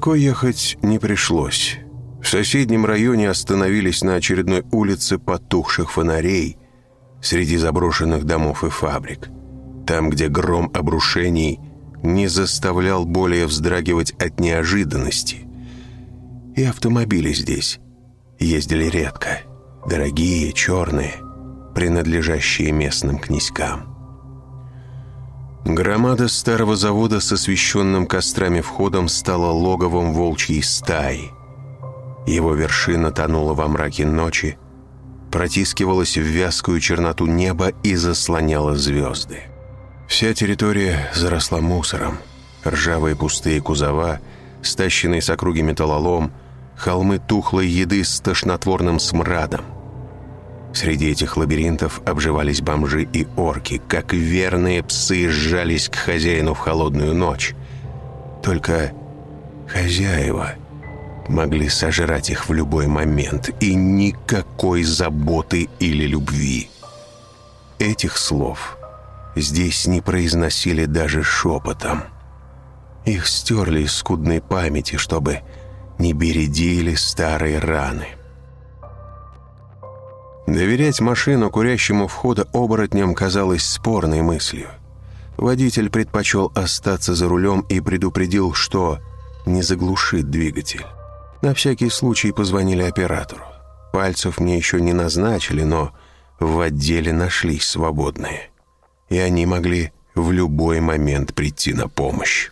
Далеко ехать не пришлось. В соседнем районе остановились на очередной улице потухших фонарей среди заброшенных домов и фабрик. Там, где гром обрушений не заставлял более вздрагивать от неожиданности. И автомобили здесь ездили редко. Дорогие, черные, принадлежащие местным князькам. Громада старого завода с освещенным кострами входом стала логовом волчьей стаи. Его вершина тонула во мраке ночи, протискивалась в вязкую черноту неба и заслоняла звезды. Вся территория заросла мусором. Ржавые пустые кузова, стащенный с округи металлолом, холмы тухлой еды с тошнотворным смрадом – Среди этих лабиринтов обживались бомжи и орки, как верные псы сжались к хозяину в холодную ночь. Только хозяева могли сожрать их в любой момент, и никакой заботы или любви. Этих слов здесь не произносили даже шепотом. Их стерли из скудной памяти, чтобы не бередили старые раны. Доверять машину курящему входа оборотням казалось спорной мыслью. Водитель предпочел остаться за рулем и предупредил, что не заглушит двигатель. На всякий случай позвонили оператору. Пальцев мне еще не назначили, но в отделе нашлись свободные. И они могли в любой момент прийти на помощь.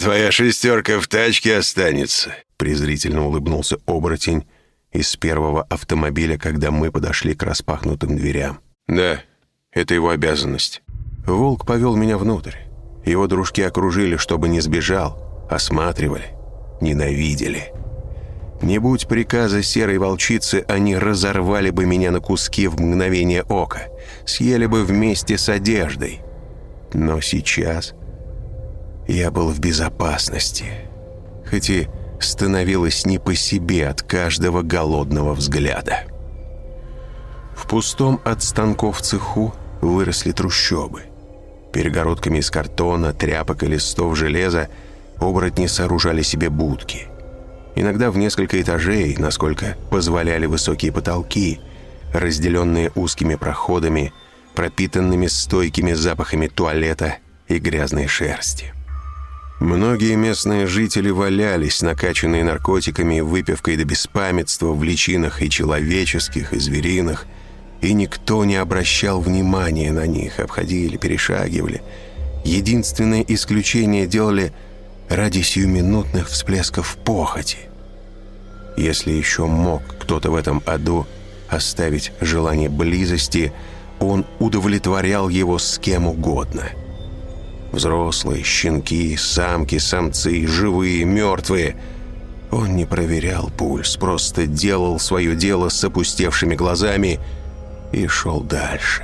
«Твоя шестерка в тачке останется», — презрительно улыбнулся оборотень, из первого автомобиля, когда мы подошли к распахнутым дверям. «Да, это его обязанность». Волк повел меня внутрь. Его дружки окружили, чтобы не сбежал, осматривали, ненавидели. Не будь приказа серой волчицы, они разорвали бы меня на куски в мгновение ока, съели бы вместе с одеждой. Но сейчас я был в безопасности. Хоть и становилось не по себе от каждого голодного взгляда. В пустом от станков цеху выросли трущобы. Перегородками из картона, тряпок и листов железа оборотни сооружали себе будки. Иногда в несколько этажей, насколько позволяли высокие потолки, разделенные узкими проходами, пропитанными стойкими запахами туалета и грязной шерсти. Многие местные жители валялись, накачанные наркотиками и выпивкой до беспамятства в личинах и человеческих, и звериных, и никто не обращал внимания на них, обходили, перешагивали. Единственное исключение делали ради сиюминутных всплесков похоти. Если еще мог кто-то в этом аду оставить желание близости, он удовлетворял его с кем угодно – Взрослые, щенки, самки, самцы, живые, мертвые. Он не проверял пульс, просто делал свое дело с опустевшими глазами и шел дальше.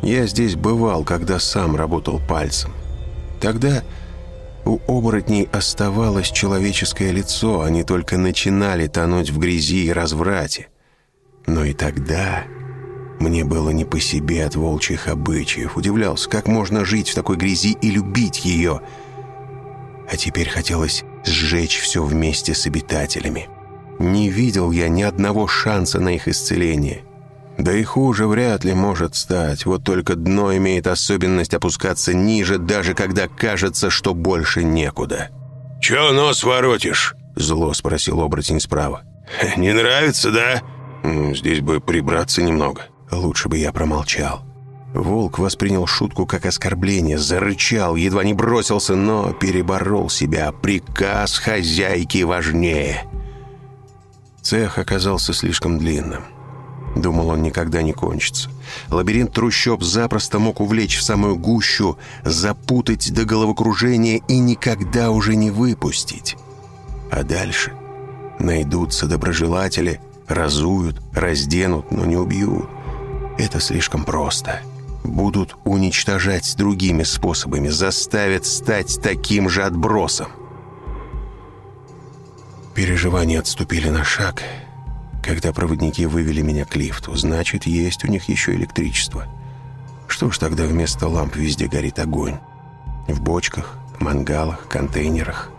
Я здесь бывал, когда сам работал пальцем. Тогда у оборотней оставалось человеческое лицо, они только начинали тонуть в грязи и разврате. Но и тогда мне было не по себе от волчьих обычаев. Удивлялся, как можно жить в такой грязи и любить ее. А теперь хотелось сжечь все вместе с обитателями. Не видел я ни одного шанса на их исцеление. Да и хуже вряд ли может стать. Вот только дно имеет особенность опускаться ниже, даже когда кажется, что больше некуда. «Чё нос воротишь?» — зло спросил оборотень справа. «Не нравится, да?» «Здесь бы прибраться немного». Лучше бы я промолчал. Волк воспринял шутку как оскорбление, зарычал, едва не бросился, но переборол себя. Приказ хозяйки важнее. Цех оказался слишком длинным. Думал, он никогда не кончится. Лабиринт трущоб запросто мог увлечь в самую гущу, запутать до головокружения и никогда уже не выпустить. А дальше найдутся доброжелатели, разуют, разденут, но не убьют. Это слишком просто. Будут уничтожать другими способами, заставят стать таким же отбросом. Переживания отступили на шаг, когда проводники вывели меня к лифту. Значит, есть у них еще электричество. Что ж тогда вместо ламп везде горит огонь? В бочках, мангалах, контейнерах.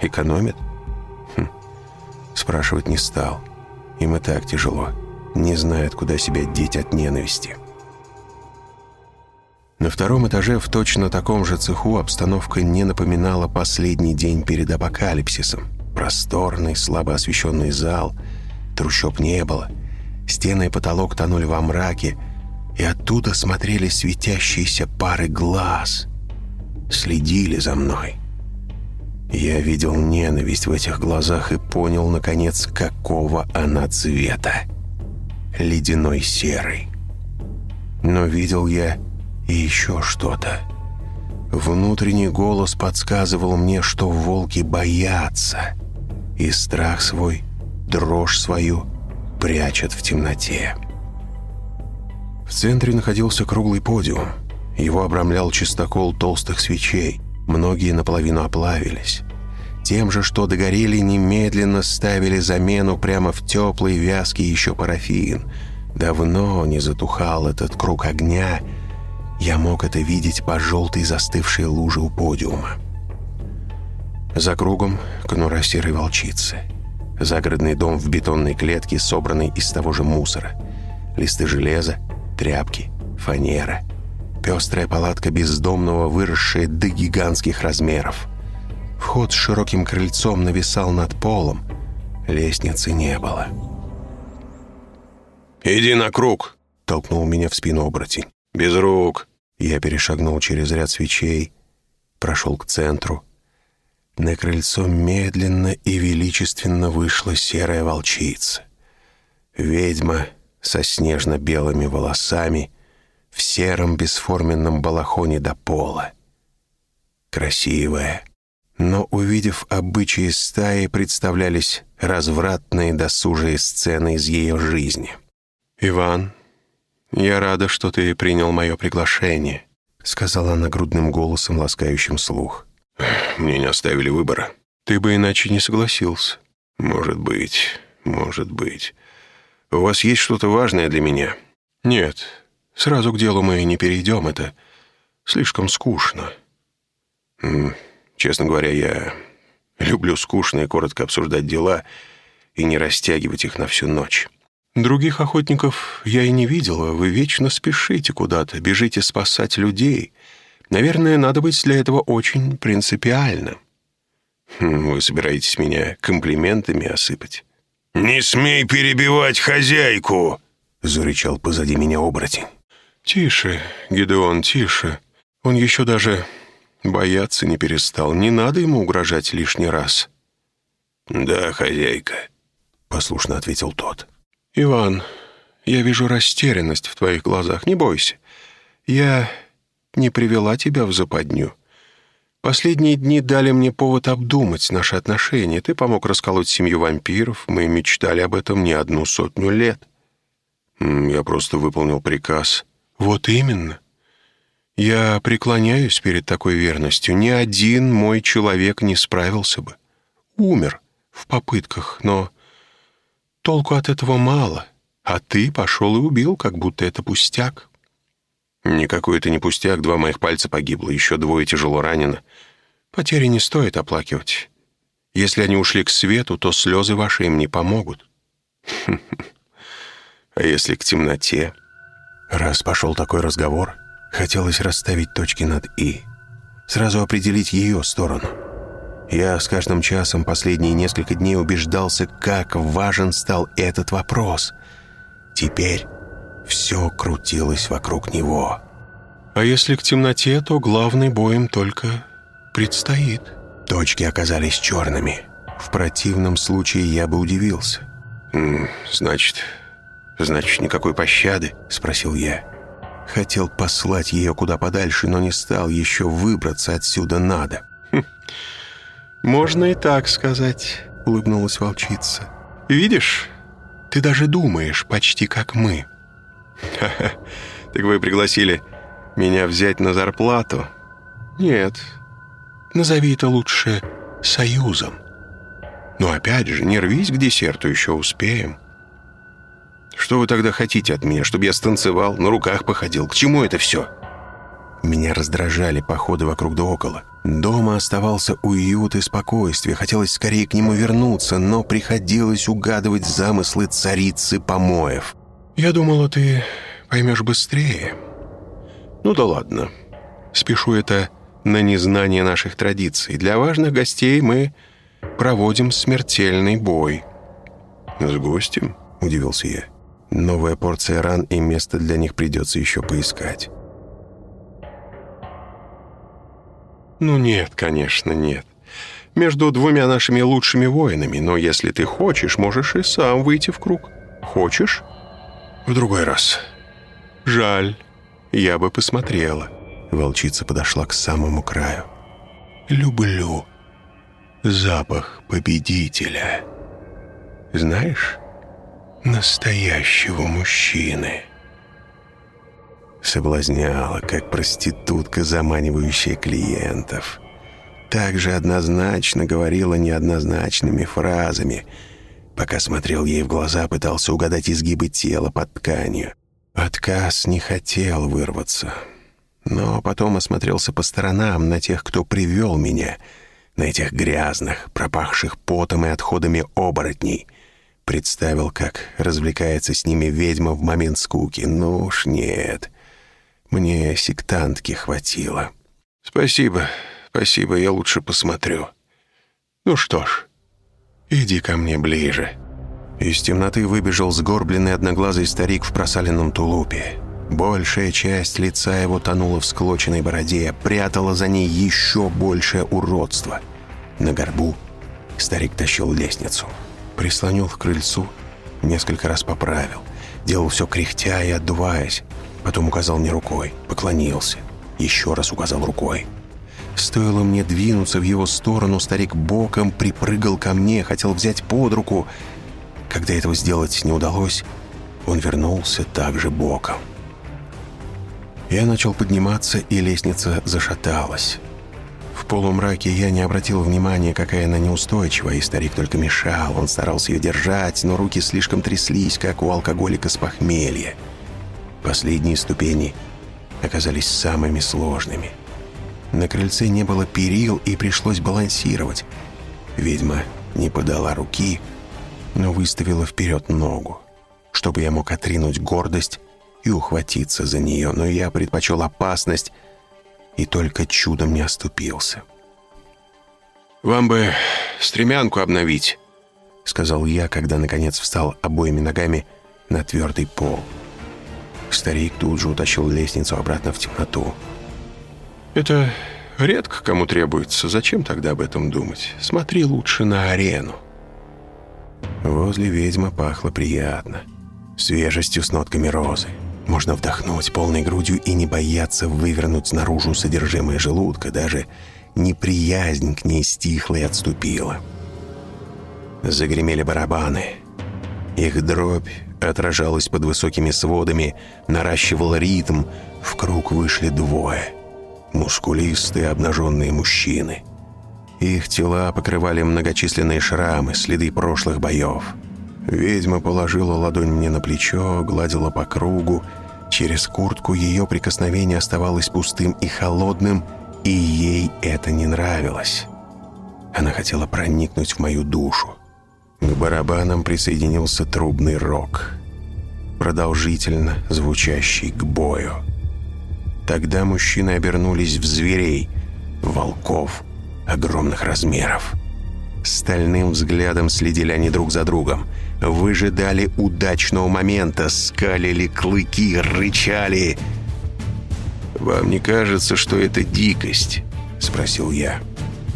Экономят? Хм. Спрашивать не стал. Им и так тяжело. Не знают, куда себя деть от ненависти. На втором этаже в точно таком же цеху обстановка не напоминала последний день перед апокалипсисом. Просторный, слабо освещенный зал, трущоб не было. Стены и потолок тонули во мраке, и оттуда смотрели светящиеся пары глаз. Следили за мной. Я видел ненависть в этих глазах и понял, наконец, какого она цвета. Ледяной серый. Но видел я и еще что-то. Внутренний голос подсказывал мне, что волки боятся, и страх свой, дрожь свою прячут в темноте. В центре находился круглый подиум. Его обрамлял чистокол толстых свечей. Многие наполовину оплавились. Тем же, что догорели, немедленно ставили замену прямо в теплый, вязкий еще парафин. Давно не затухал этот круг огня — я мог это видеть по желтой застывшей луже у подиума. За кругом конура серой волчицы. Загородный дом в бетонной клетке, собранный из того же мусора. Листы железа, тряпки, фанера. Пестрая палатка бездомного, выросшая до гигантских размеров. Вход с широким крыльцом нависал над полом. Лестницы не было. «Иди на круг!» — толкнул меня в спину оборотень. «Без рук!» Я перешагнул через ряд свечей, прошел к центру. На крыльцо медленно и величественно вышла серая волчица. Ведьма со снежно-белыми волосами в сером бесформенном балахоне до пола. Красивая, но, увидев обычаи стаи, представлялись развратные досужие сцены из ее жизни. «Иван, «Я рада, что ты принял мое приглашение», — сказала она грудным голосом, ласкающим слух. «Мне не оставили выбора». «Ты бы иначе не согласился». «Может быть, может быть. У вас есть что-то важное для меня?» «Нет, сразу к делу мы не перейдем, это слишком скучно». «Честно говоря, я люблю скучно и коротко обсуждать дела и не растягивать их на всю ночь». Других охотников я и не видела. Вы вечно спешите куда-то, бежите спасать людей. Наверное, надо быть для этого очень принципиальным. Хм, вы собираетесь меня комплиментами осыпать? «Не смей перебивать хозяйку!» — зарычал позади меня оборотень. «Тише, Гидеон, тише. Он еще даже бояться не перестал. Не надо ему угрожать лишний раз». «Да, хозяйка», — послушно ответил тот. «Иван, я вижу растерянность в твоих глазах. Не бойся. Я не привела тебя в западню. Последние дни дали мне повод обдумать наши отношения. Ты помог расколоть семью вампиров. Мы мечтали об этом не одну сотню лет. Я просто выполнил приказ. Вот именно. Я преклоняюсь перед такой верностью. Ни один мой человек не справился бы. Умер в попытках, но Толку от этого мало, а ты пошел и убил, как будто это пустяк». «Никакой это не пустяк, два моих пальца погибло, еще двое тяжело ранено. Потери не стоит оплакивать. Если они ушли к свету, то слезы ваши им не помогут». «А если к темноте?» Раз пошел такой разговор, хотелось расставить точки над «и», сразу определить ее сторону. Я с каждым часом последние несколько дней убеждался, как важен стал этот вопрос. Теперь все крутилось вокруг него. А если к темноте, то главный бой им только предстоит. Точки оказались черными. В противном случае я бы удивился. «Значит, значит, никакой пощады?» — спросил я. Хотел послать ее куда подальше, но не стал еще выбраться отсюда надо. Хм. «Можно и так сказать», — улыбнулась волчица. «Видишь, ты даже думаешь почти как мы». «Ха-ха, так вы пригласили меня взять на зарплату?» «Нет, назови это лучше союзом. Но опять же, не рвись к десерту, еще успеем. Что вы тогда хотите от меня? Чтобы я станцевал, на руках походил? К чему это все?» Меня раздражали походы вокруг да около. Дома оставался уют и спокойствие. Хотелось скорее к нему вернуться, но приходилось угадывать замыслы царицы помоев. «Я думала, ты поймешь быстрее». «Ну да ладно. Спешу это на незнание наших традиций. Для важных гостей мы проводим смертельный бой». «С гостем?» – удивился я. «Новая порция ран и место для них придется еще поискать». «Ну нет, конечно, нет. Между двумя нашими лучшими воинами, но если ты хочешь, можешь и сам выйти в круг. Хочешь?» «В другой раз». «Жаль. Я бы посмотрела». Волчица подошла к самому краю. «Люблю запах победителя. Знаешь, настоящего мужчины». Соблазняла, как проститутка, заманивающая клиентов. Также однозначно говорила неоднозначными фразами. Пока смотрел ей в глаза, пытался угадать изгибы тела под тканью. Отказ не хотел вырваться. Но потом осмотрелся по сторонам на тех, кто привел меня, на этих грязных, пропахших потом и отходами оборотней. Представил, как развлекается с ними ведьма в момент скуки. Ну уж нет. Мне сектантки хватило. Спасибо, спасибо, я лучше посмотрю. Ну что ж, иди ко мне ближе. Из темноты выбежал сгорбленный одноглазый старик в просаленном тулупе. Большая часть лица его тонула в склоченной бороде, прятала за ней еще большее уродство. На горбу старик тащил лестницу. Прислонил к крыльцу, несколько раз поправил. Делал все кряхтя и отдуваясь. Потом указал мне рукой, поклонился. Еще раз указал рукой. Стоило мне двинуться в его сторону, старик боком припрыгал ко мне, хотел взять под руку. Когда этого сделать не удалось, он вернулся также боком. Я начал подниматься, и лестница зашаталась. Полумраке я не обратил внимания, какая она неустойчивая, и старик только мешал. Он старался ее держать, но руки слишком тряслись, как у алкоголика с похмелья. Последние ступени оказались самыми сложными. На крыльце не было перил, и пришлось балансировать. Ведьма не подала руки, но выставила вперед ногу, чтобы я мог отринуть гордость и ухватиться за нее, но я предпочел опасность и только чудом не оступился. «Вам бы стремянку обновить», — сказал я, когда наконец встал обоими ногами на твердый пол. Старик тут же утащил лестницу обратно в темноту. «Это редко кому требуется. Зачем тогда об этом думать? Смотри лучше на арену». Возле ведьмы пахло приятно. Свежестью с нотками розы. Можно вдохнуть полной грудью и не бояться вывернуть наружу содержимое желудка. Даже неприязнь к ней стихла и отступила. Загремели барабаны. Их дробь отражалась под высокими сводами, наращивала ритм. В круг вышли двое. Мускулистые обнаженные мужчины. Их тела покрывали многочисленные шрамы, следы прошлых боев. Ведьма положила ладонь мне на плечо, гладила по кругу. Через куртку ее прикосновение оставалось пустым и холодным, и ей это не нравилось. Она хотела проникнуть в мою душу. К барабанам присоединился трубный рог, продолжительно звучащий к бою. Тогда мужчины обернулись в зверей, волков огромных размеров. Стальным взглядом следили они друг за другом, выжидали удачного момента, скалили клыки, рычали. «Вам не кажется, что это дикость?» — спросил я.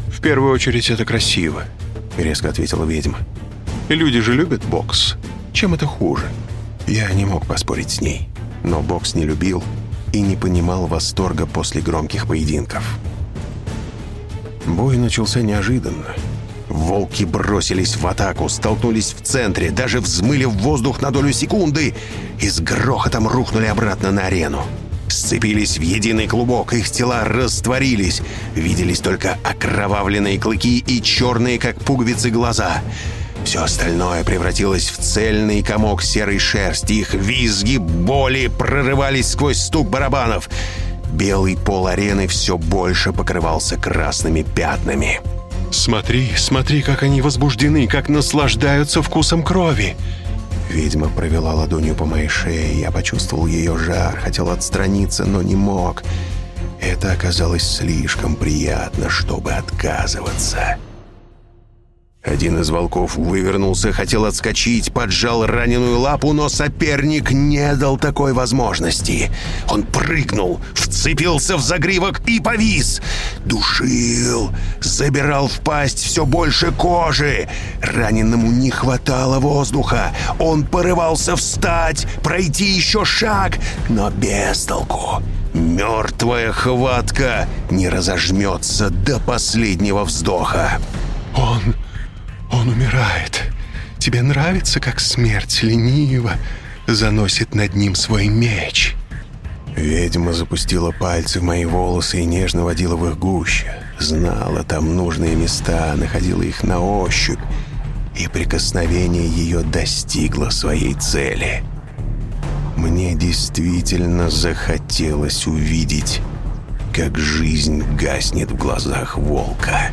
«В первую очередь это красиво», — резко ответила ведьма. Люди же любят бокс. Чем это хуже? Я не мог поспорить с ней, но бокс не любил и не понимал восторга после громких поединков. Бой начался неожиданно. Волки бросились в атаку, столкнулись в центре, даже взмыли в воздух на долю секунды и с грохотом рухнули обратно на арену. сцепились в единый клубок, их тела растворились. Виделись только окровавленные клыки и черные, как пуговицы, глаза. Все остальное превратилось в цельный комок серой шерсти. Их визги боли прорывались сквозь стук барабанов. Белый пол арены все больше покрывался красными пятнами. «Смотри, смотри, как они возбуждены, как наслаждаются вкусом крови!» Ведьма провела ладонью по моей шее, я почувствовал ее жар, хотел отстраниться, но не мог. Это оказалось слишком приятно, чтобы отказываться. Один из волков вывернулся, хотел отскочить, поджал раненую лапу, но соперник не дал такой возможности. Он прыгнул, вцепился в загривок и повис. Душил, забирал в пасть все больше кожи. Раненому не хватало воздуха. Он порывался встать, пройти еще шаг, но без толку. Мертвая хватка не разожмется до последнего вздоха. «Он он умирает. Тебе нравится, как смерть лениво заносит над ним свой меч?» Ведьма запустила пальцы в мои волосы и нежно водила в их гуще. Знала там нужные места, находила их на ощупь, и прикосновение ее достигло своей цели. Мне действительно захотелось увидеть, как жизнь гаснет в глазах волка.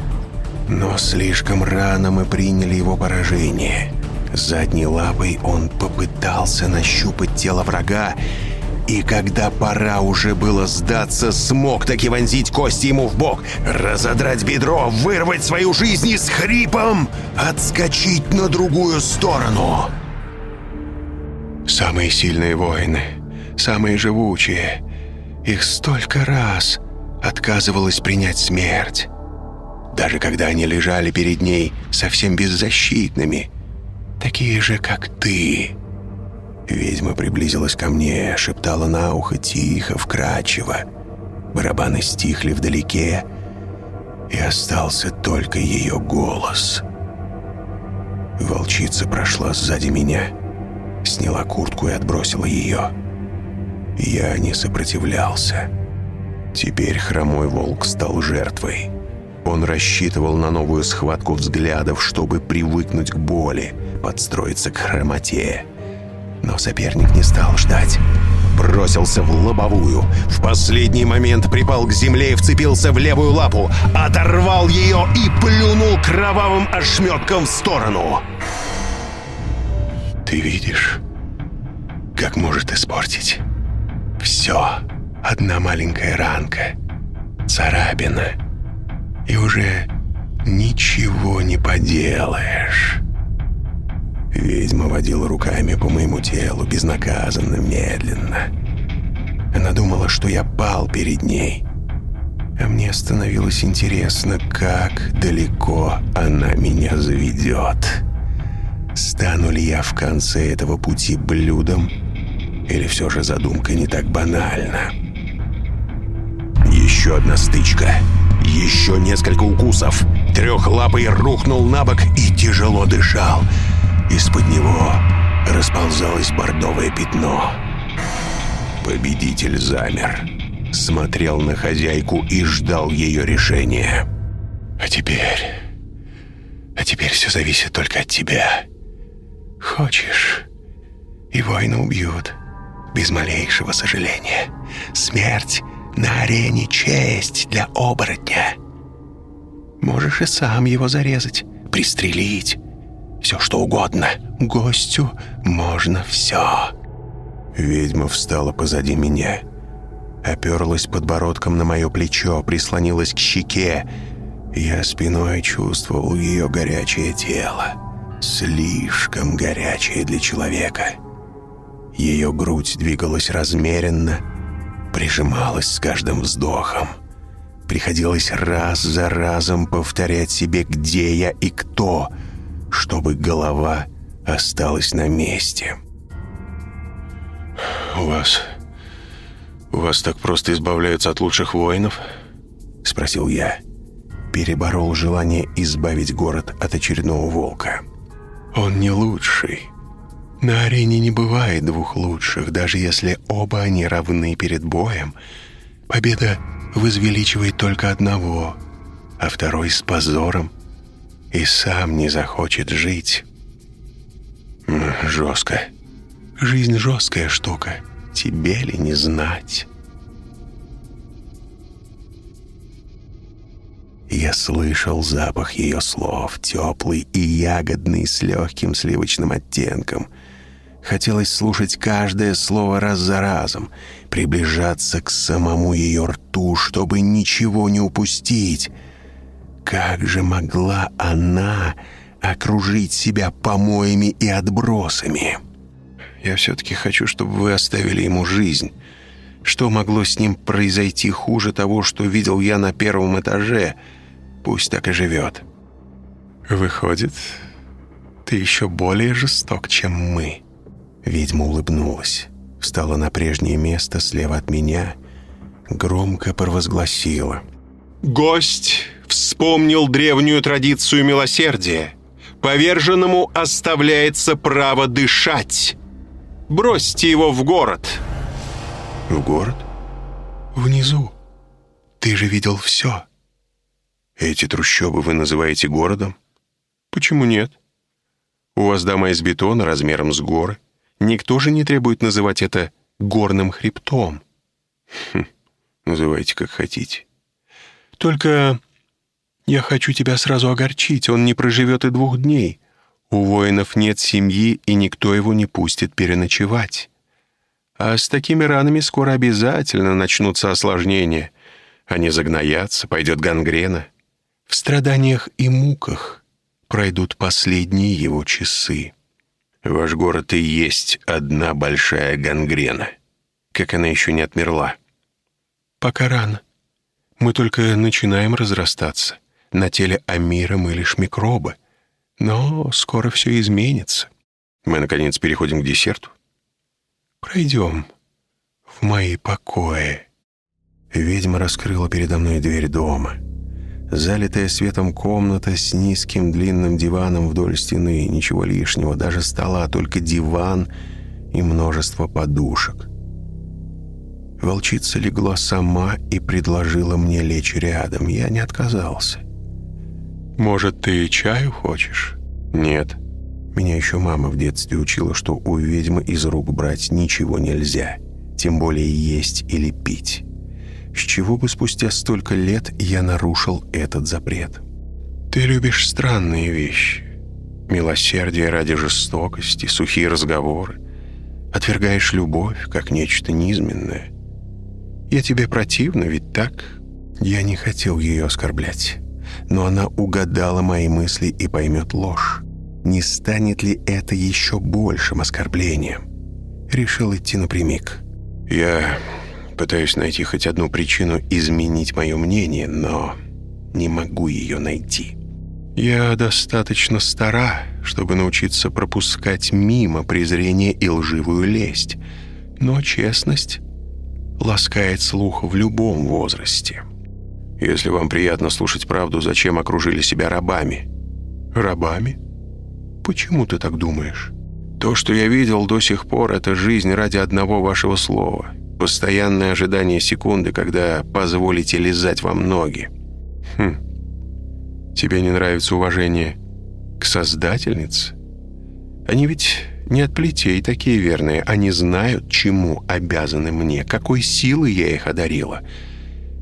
Но слишком рано мы приняли его поражение. Задней лапой он попытался нащупать тело врага, и когда пора уже было сдаться, смог таки вонзить кости ему в бок, разодрать бедро, вырвать свою жизнь и с хрипом отскочить на другую сторону. Самые сильные воины, самые живучие, их столько раз отказывалось принять смерть даже когда они лежали перед ней совсем беззащитными, такие же, как ты. Ведьма приблизилась ко мне, шептала на ухо тихо, вкрадчиво. Барабаны стихли вдалеке, и остался только ее голос. Волчица прошла сзади меня, сняла куртку и отбросила ее. Я не сопротивлялся. Теперь хромой волк стал жертвой. Он рассчитывал на новую схватку взглядов, чтобы привыкнуть к боли, подстроиться к хромоте. Но соперник не стал ждать. Бросился в лобовую. В последний момент припал к земле и вцепился в левую лапу, оторвал ее и плюнул кровавым ошметком в сторону. Ты видишь, как может испортить все. Одна маленькая ранка, царапина — и уже ничего не поделаешь. Ведьма водила руками по моему телу безнаказанно, медленно. Она думала, что я пал перед ней. А мне становилось интересно, как далеко она меня заведет. Стану ли я в конце этого пути блюдом, или все же задумка не так банальна? Еще одна стычка — еще несколько укусов. Трехлапый рухнул на бок и тяжело дышал. Из-под него расползалось бордовое пятно. Победитель замер. Смотрел на хозяйку и ждал ее решения. «А теперь... А теперь все зависит только от тебя. Хочешь, и воина убьют, без малейшего сожаления. Смерть на арене честь для оборотня. Можешь и сам его зарезать, пристрелить. Все что угодно. Гостю можно все. Ведьма встала позади меня. Оперлась подбородком на мое плечо, прислонилась к щеке. Я спиной чувствовал ее горячее тело. Слишком горячее для человека. Ее грудь двигалась размеренно, прижималась с каждым вздохом. Приходилось раз за разом повторять себе, где я и кто, чтобы голова осталась на месте. «У вас... у вас так просто избавляются от лучших воинов?» — спросил я. Переборол желание избавить город от очередного волка. «Он не лучший, На арене не бывает двух лучших, даже если оба они равны перед боем. Победа возвеличивает только одного, а второй с позором и сам не захочет жить. Жестко. Жизнь жесткая штука. Тебе ли не знать? Я слышал запах ее слов, теплый и ягодный, с легким сливочным оттенком. Хотелось слушать каждое слово раз за разом, приближаться к самому ее рту, чтобы ничего не упустить. Как же могла она окружить себя помоями и отбросами? Я все-таки хочу, чтобы вы оставили ему жизнь. Что могло с ним произойти хуже того, что видел я на первом этаже — Пусть так и живет. Выходит, ты еще более жесток, чем мы. Ведьма улыбнулась, встала на прежнее место слева от меня, громко провозгласила. «Гость вспомнил древнюю традицию милосердия. Поверженному оставляется право дышать. Бросьте его в город». «В город? Внизу. Ты же видел все». Эти трущобы вы называете городом? Почему нет? У вас дома из бетона размером с горы. Никто же не требует называть это горным хребтом. Хм, называйте как хотите. Только я хочу тебя сразу огорчить, он не проживет и двух дней. У воинов нет семьи, и никто его не пустит переночевать. А с такими ранами скоро обязательно начнутся осложнения. Они загноятся, пойдет гангрена. В страданиях и муках пройдут последние его часы. Ваш город и есть одна большая гангрена. Как она еще не отмерла? Пока рано. Мы только начинаем разрастаться. На теле Амира мы лишь микробы. Но скоро все изменится. Мы, наконец, переходим к десерту. Пройдем в мои покои. Ведьма раскрыла передо мной дверь дома — Залитая светом комната с низким длинным диваном вдоль стены, ничего лишнего, даже стола, только диван и множество подушек. Волчица легла сама и предложила мне лечь рядом. Я не отказался. «Может, ты чаю хочешь?» «Нет». Меня еще мама в детстве учила, что у ведьмы из рук брать ничего нельзя, тем более есть или пить. С чего бы спустя столько лет я нарушил этот запрет? Ты любишь странные вещи. Милосердие ради жестокости, сухие разговоры. Отвергаешь любовь, как нечто низменное. Я тебе противна, ведь так? Я не хотел ее оскорблять. Но она угадала мои мысли и поймет ложь. Не станет ли это еще большим оскорблением? Решил идти напрямик. Я пытаюсь найти хоть одну причину изменить мое мнение, но не могу ее найти. Я достаточно стара, чтобы научиться пропускать мимо презрение и лживую лесть, но честность ласкает слух в любом возрасте. Если вам приятно слушать правду, зачем окружили себя рабами? Рабами? Почему ты так думаешь? То, что я видел до сих пор, это жизнь ради одного вашего слова. Постоянное ожидание секунды, когда позволите лизать вам ноги. Хм. Тебе не нравится уважение к создательнице? Они ведь не от плетей такие верные. Они знают, чему обязаны мне, какой силой я их одарила.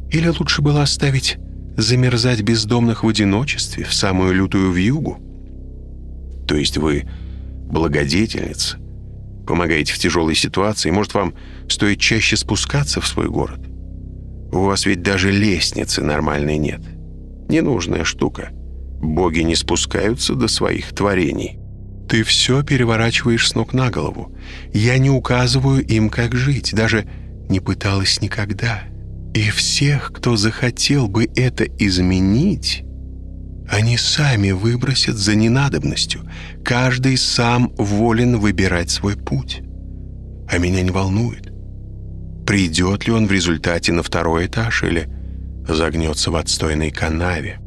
Или лучше было оставить замерзать бездомных в одиночестве, в самую лютую вьюгу? То есть вы благодетельница, помогаете в тяжелой ситуации, может, вам стоит чаще спускаться в свой город? У вас ведь даже лестницы нормальной нет. Ненужная штука. Боги не спускаются до своих творений. Ты все переворачиваешь с ног на голову. Я не указываю им, как жить, даже не пыталась никогда. И всех, кто захотел бы это изменить, они сами выбросят за ненадобностью. Каждый сам волен выбирать свой путь. А меня не волнует, придет ли он в результате на второй этаж или загнется в отстойной канаве.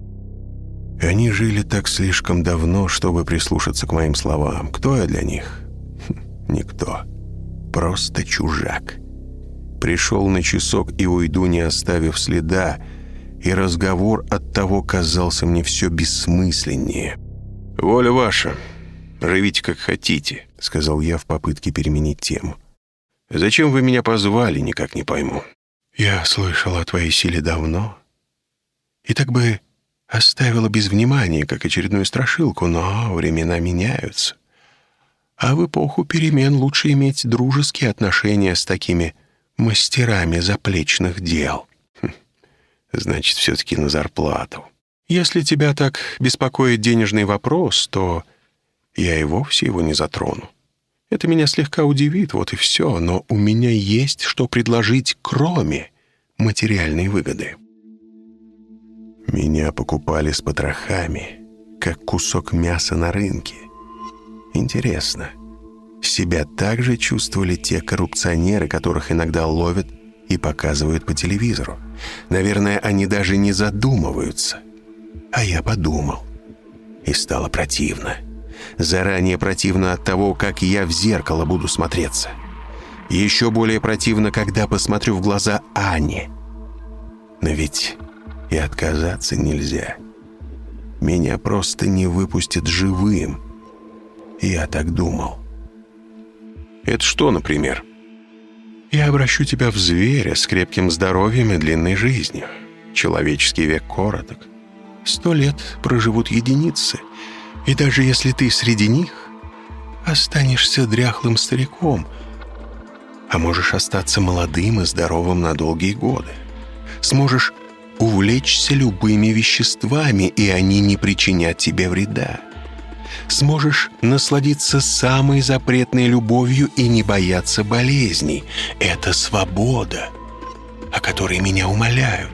Они жили так слишком давно, чтобы прислушаться к моим словам. Кто я для них? Хм. Никто. Просто чужак. Пришел на часок и уйду, не оставив следа, и разговор от того казался мне все бессмысленнее. «Воля ваша, живите как хотите», — сказал я в попытке переменить тему. «Зачем вы меня позвали, никак не пойму». «Я слышал о твоей силе давно, и так бы оставила без внимания, как очередную страшилку, но времена меняются. А в эпоху перемен лучше иметь дружеские отношения с такими мастерами заплечных дел. Значит, все-таки на зарплату. Если тебя так беспокоит денежный вопрос, то я и вовсе его не затрону. Это меня слегка удивит, вот и все, но у меня есть что предложить, кроме материальной выгоды. Меня покупали с потрохами, как кусок мяса на рынке. Интересно, себя также чувствовали те коррупционеры, которых иногда ловят и показывают по телевизору. Наверное, они даже не задумываются. А я подумал. И стало противно. Заранее противно от того, как я в зеркало буду смотреться. Еще более противно, когда посмотрю в глаза Ане. Но ведь и отказаться нельзя. Меня просто не выпустят живым. Я так думал. Это что, например? Я обращу тебя в зверя с крепким здоровьем и длинной жизнью. Человеческий век короток. Сто лет проживут единицы. И даже если ты среди них, останешься дряхлым стариком, а можешь остаться молодым и здоровым на долгие годы. Сможешь увлечься любыми веществами, и они не причинят тебе вреда сможешь насладиться самой запретной любовью и не бояться болезней. Это свобода, о которой меня умоляют,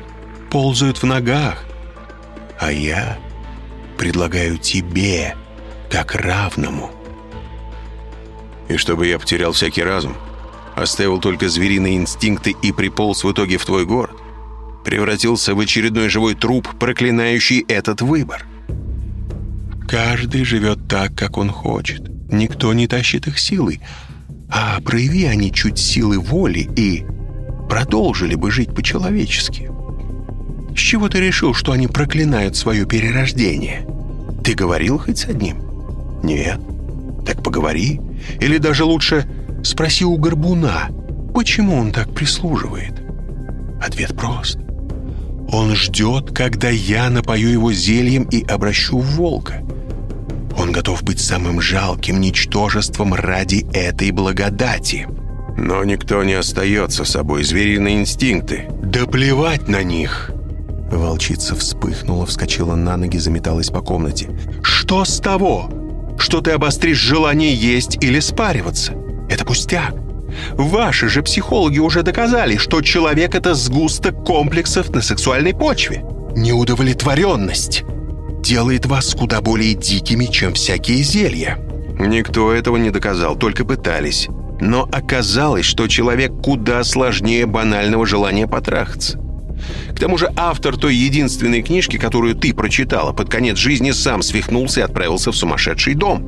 ползают в ногах. А я предлагаю тебе, как равному. И чтобы я потерял всякий разум, оставил только звериные инстинкты и приполз в итоге в твой город, превратился в очередной живой труп, проклинающий этот выбор — Каждый живет так, как он хочет. Никто не тащит их силой. А прояви они чуть силы воли и продолжили бы жить по-человечески. С чего ты решил, что они проклинают свое перерождение? Ты говорил хоть с одним? Нет. Так поговори. Или даже лучше спроси у горбуна, почему он так прислуживает. Ответ прост. Он ждет, когда я напою его зельем и обращу в волка. Он готов быть самым жалким ничтожеством ради этой благодати. Но никто не остается собой, звериные инстинкты. Да плевать на них!» Волчица вспыхнула, вскочила на ноги, заметалась по комнате. «Что с того, что ты обостришь желание есть или спариваться? Это пустяк. Ваши же психологи уже доказали, что человек — это сгусток комплексов на сексуальной почве. Неудовлетворенность делает вас куда более дикими, чем всякие зелья. Никто этого не доказал, только пытались. Но оказалось, что человек куда сложнее банального желания потрахаться. К тому же автор той единственной книжки, которую ты прочитала, под конец жизни сам свихнулся и отправился в сумасшедший дом.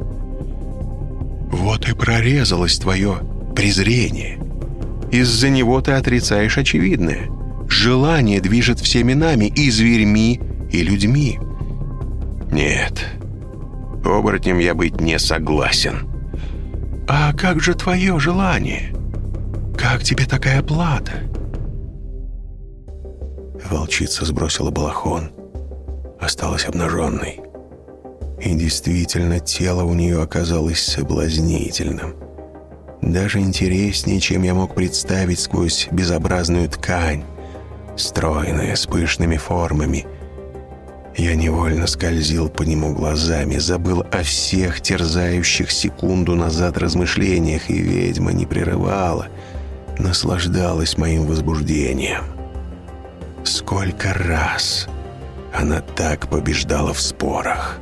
Вот и прорезалось твое презрение. Из-за него ты отрицаешь очевидное. Желание движет всеми нами, и зверьми, и людьми. Нет, оборотнем я быть не согласен. А как же твое желание? Как тебе такая плата? Волчица сбросила балахон, осталась обнаженной. И действительно, тело у нее оказалось соблазнительным. Даже интереснее, чем я мог представить сквозь безобразную ткань, стройная, с пышными формами – я невольно скользил по нему глазами, забыл о всех терзающих секунду назад размышлениях, и ведьма не прерывала, наслаждалась моим возбуждением. Сколько раз она так побеждала в спорах,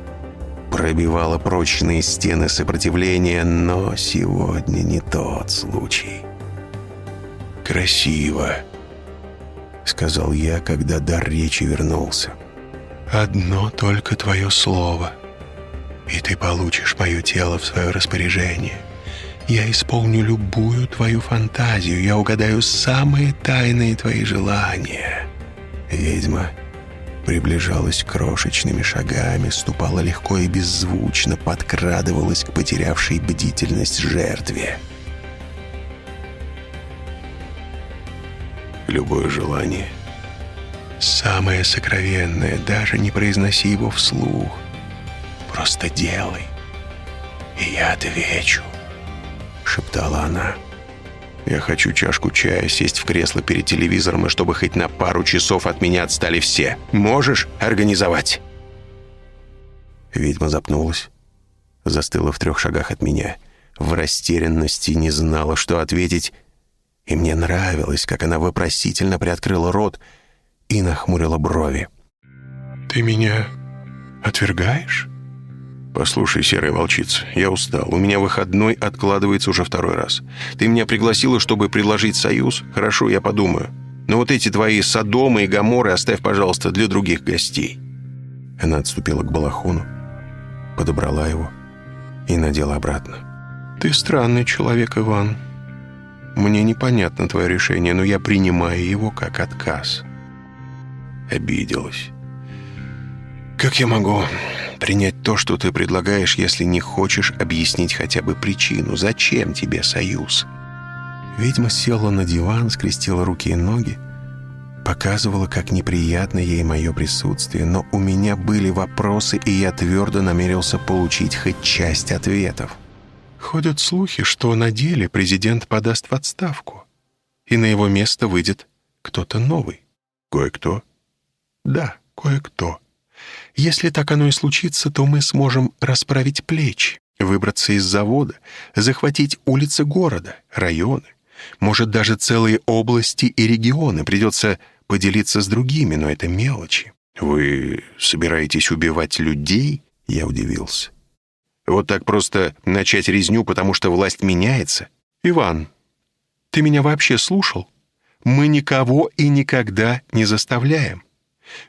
пробивала прочные стены сопротивления, но сегодня не тот случай. «Красиво», — сказал я, когда дар речи вернулся. Одно только твое слово, и ты получишь мое тело в свое распоряжение. Я исполню любую твою фантазию, я угадаю самые тайные твои желания». Ведьма приближалась крошечными шагами, ступала легко и беззвучно, подкрадывалась к потерявшей бдительность жертве. Любое желание, самое сокровенное, даже не произноси его вслух. Просто делай, и я отвечу, шептала она. Я хочу чашку чая, сесть в кресло перед телевизором, и чтобы хоть на пару часов от меня отстали все. Можешь организовать?» Ведьма запнулась, застыла в трех шагах от меня. В растерянности не знала, что ответить, и мне нравилось, как она вопросительно приоткрыла рот и нахмурила брови. «Ты меня отвергаешь?» «Послушай, серая волчица, я устал. У меня выходной откладывается уже второй раз. Ты меня пригласила, чтобы предложить союз? Хорошо, я подумаю. Но вот эти твои Содомы и Гаморы оставь, пожалуйста, для других гостей». Она отступила к балахону, подобрала его и надела обратно. «Ты странный человек, Иван. Мне непонятно твое решение, но я принимаю его как отказ». Обиделась. «Как я могу принять то, что ты предлагаешь, если не хочешь объяснить хотя бы причину? Зачем тебе союз?» Ведьма села на диван, скрестила руки и ноги, показывала, как неприятно ей мое присутствие, но у меня были вопросы, и я твердо намерился получить хоть часть ответов. Ходят слухи, что на деле президент подаст в отставку, и на его место выйдет кто-то новый. Кое-кто? Да, кое-кто. Если так оно и случится, то мы сможем расправить плечи, выбраться из завода, захватить улицы города, районы, может, даже целые области и регионы. Придется поделиться с другими, но это мелочи. Вы собираетесь убивать людей? Я удивился. Вот так просто начать резню, потому что власть меняется? Иван, ты меня вообще слушал? Мы никого и никогда не заставляем.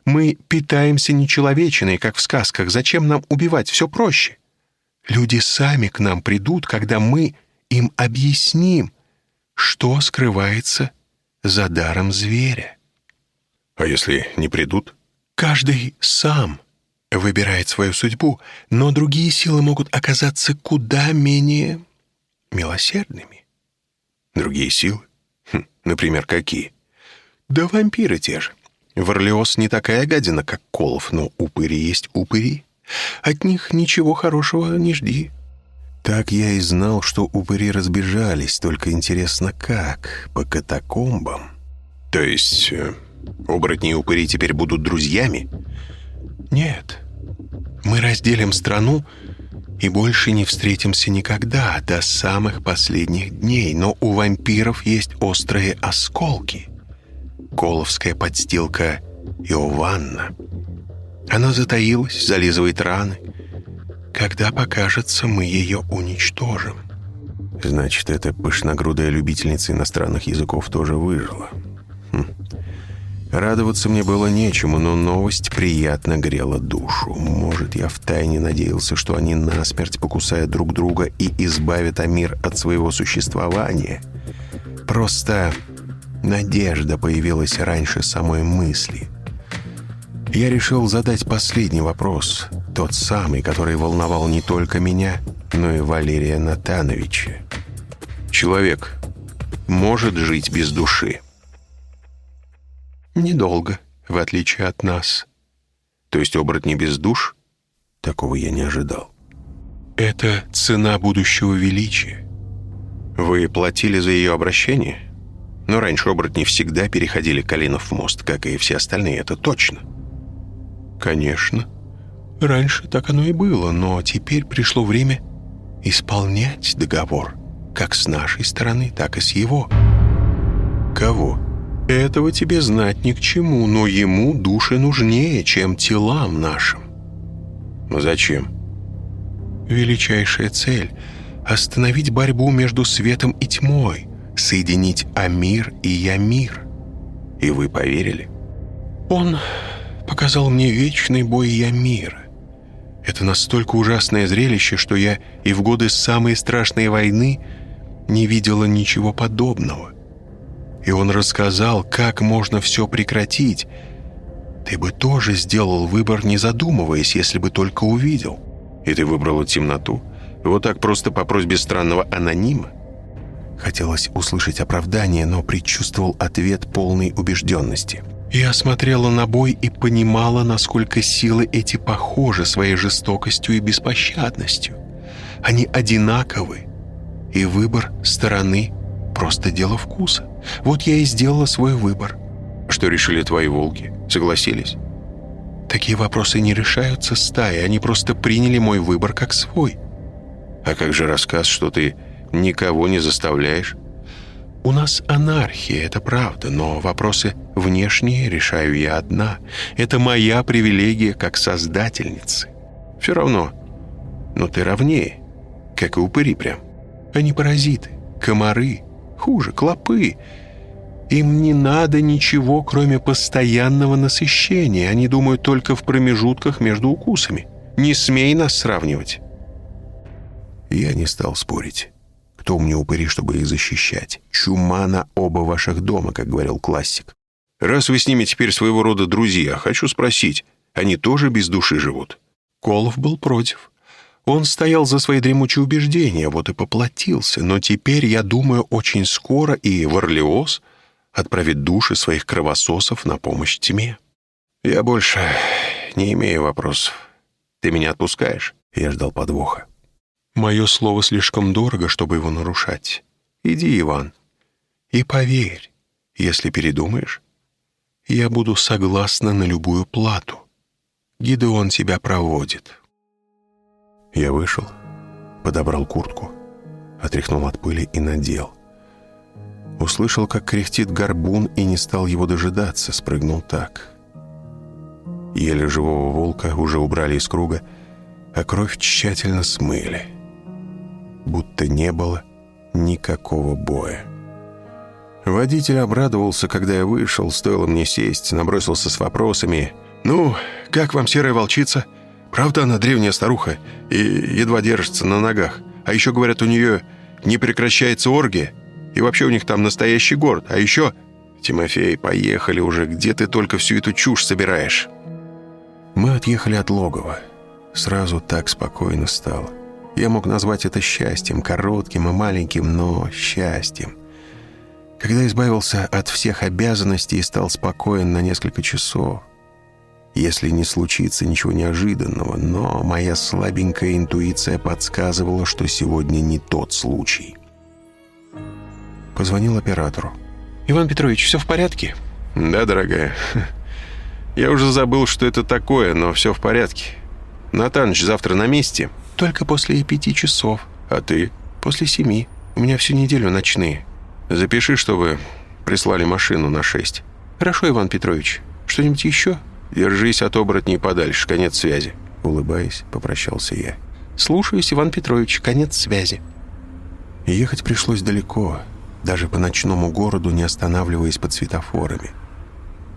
Мы питаемся нечеловечиной, как в сказках. Зачем нам убивать? Все проще. Люди сами к нам придут, когда мы им объясним, что скрывается за даром зверя. А если не придут? Каждый сам выбирает свою судьбу, но другие силы могут оказаться куда менее милосердными. Другие силы? Хм, например, какие? Да вампиры те же. Варлиос не такая гадина, как Колов, но упыри есть упыри. От них ничего хорошего не жди. Так я и знал, что упыри разбежались, только интересно как, по катакомбам. То есть э, оборотни и упыри теперь будут друзьями? Нет. Мы разделим страну и больше не встретимся никогда, до самых последних дней, но у вампиров есть острые осколки коловская подстилка Иованна. Она затаилась, зализывает раны. Когда покажется, мы ее уничтожим. Значит, эта пышногрудая любительница иностранных языков тоже выжила. Хм. Радоваться мне было нечему, но новость приятно грела душу. Может, я втайне надеялся, что они насмерть покусают друг друга и избавят Амир от своего существования. Просто Надежда появилась раньше самой мысли. Я решил задать последний вопрос, тот самый, который волновал не только меня, но и Валерия Натановича. Человек может жить без души? Недолго, в отличие от нас. То есть оборотни без душ? Такого я не ожидал. Это цена будущего величия. Вы платили за ее обращение? Но раньше оборотни всегда переходили Калинов мост, как и все остальные, это точно. Конечно. Раньше так оно и было, но теперь пришло время исполнять договор, как с нашей стороны, так и с его. Кого? Этого тебе знать ни к чему, но ему души нужнее, чем телам нашим. Зачем? Величайшая цель — остановить борьбу между светом и тьмой, соединить Амир и Ямир. И вы поверили? Он показал мне вечный бой Ямира. Это настолько ужасное зрелище, что я и в годы самой страшной войны не видела ничего подобного. И он рассказал, как можно все прекратить. Ты бы тоже сделал выбор, не задумываясь, если бы только увидел. И ты выбрала темноту. Вот так просто по просьбе странного анонима. Хотелось услышать оправдание, но предчувствовал ответ полной убежденности. Я смотрела на бой и понимала, насколько силы эти похожи своей жестокостью и беспощадностью. Они одинаковы, и выбор стороны — просто дело вкуса. Вот я и сделала свой выбор. Что решили твои волки? Согласились? Такие вопросы не решаются стаей, они просто приняли мой выбор как свой. А как же рассказ, что ты никого не заставляешь? У нас анархия, это правда, но вопросы внешние решаю я одна. Это моя привилегия как создательницы. Все равно, но ты ровнее, как и упыри прям. Они паразиты, комары, хуже, клопы. Им не надо ничего, кроме постоянного насыщения. Они думают только в промежутках между укусами. Не смей нас сравнивать. Я не стал спорить. Кто мне упыри, чтобы их защищать? Чума на оба ваших дома, как говорил классик. Раз вы с ними теперь своего рода друзья, хочу спросить, они тоже без души живут? Колов был против. Он стоял за свои дремучие убеждения, вот и поплатился. Но теперь, я думаю, очень скоро и Варлеоз отправит души своих кровососов на помощь тьме. Я больше не имею вопросов. Ты меня отпускаешь? Я ждал подвоха. Мое слово слишком дорого, чтобы его нарушать. Иди, Иван, и поверь, если передумаешь, я буду согласна на любую плату. Гидеон тебя проводит». Я вышел, подобрал куртку, отряхнул от пыли и надел. Услышал, как кряхтит горбун, и не стал его дожидаться, спрыгнул так. Еле живого волка уже убрали из круга, а кровь тщательно смыли будто не было никакого боя. Водитель обрадовался, когда я вышел, стоило мне сесть, набросился с вопросами. «Ну, как вам серая волчица? Правда она древняя старуха и едва держится на ногах? А еще, говорят, у нее не прекращается оргия, и вообще у них там настоящий город. А еще...» «Тимофей, поехали уже, где ты только всю эту чушь собираешь?» Мы отъехали от логова. Сразу так спокойно стало. Я мог назвать это счастьем, коротким и маленьким, но счастьем. Когда избавился от всех обязанностей и стал спокоен на несколько часов, если не случится ничего неожиданного, но моя слабенькая интуиция подсказывала, что сегодня не тот случай. Позвонил оператору. «Иван Петрович, все в порядке?» «Да, дорогая. Я уже забыл, что это такое, но все в порядке. Натаныч завтра на месте?» Только после пяти часов. А ты? После семи. У меня всю неделю ночные. Запиши, чтобы прислали машину на шесть. Хорошо, Иван Петрович. Что-нибудь еще? Держись от оборотней подальше. Конец связи. Улыбаясь, попрощался я. Слушаюсь, Иван Петрович. Конец связи. Ехать пришлось далеко, даже по ночному городу, не останавливаясь под светофорами.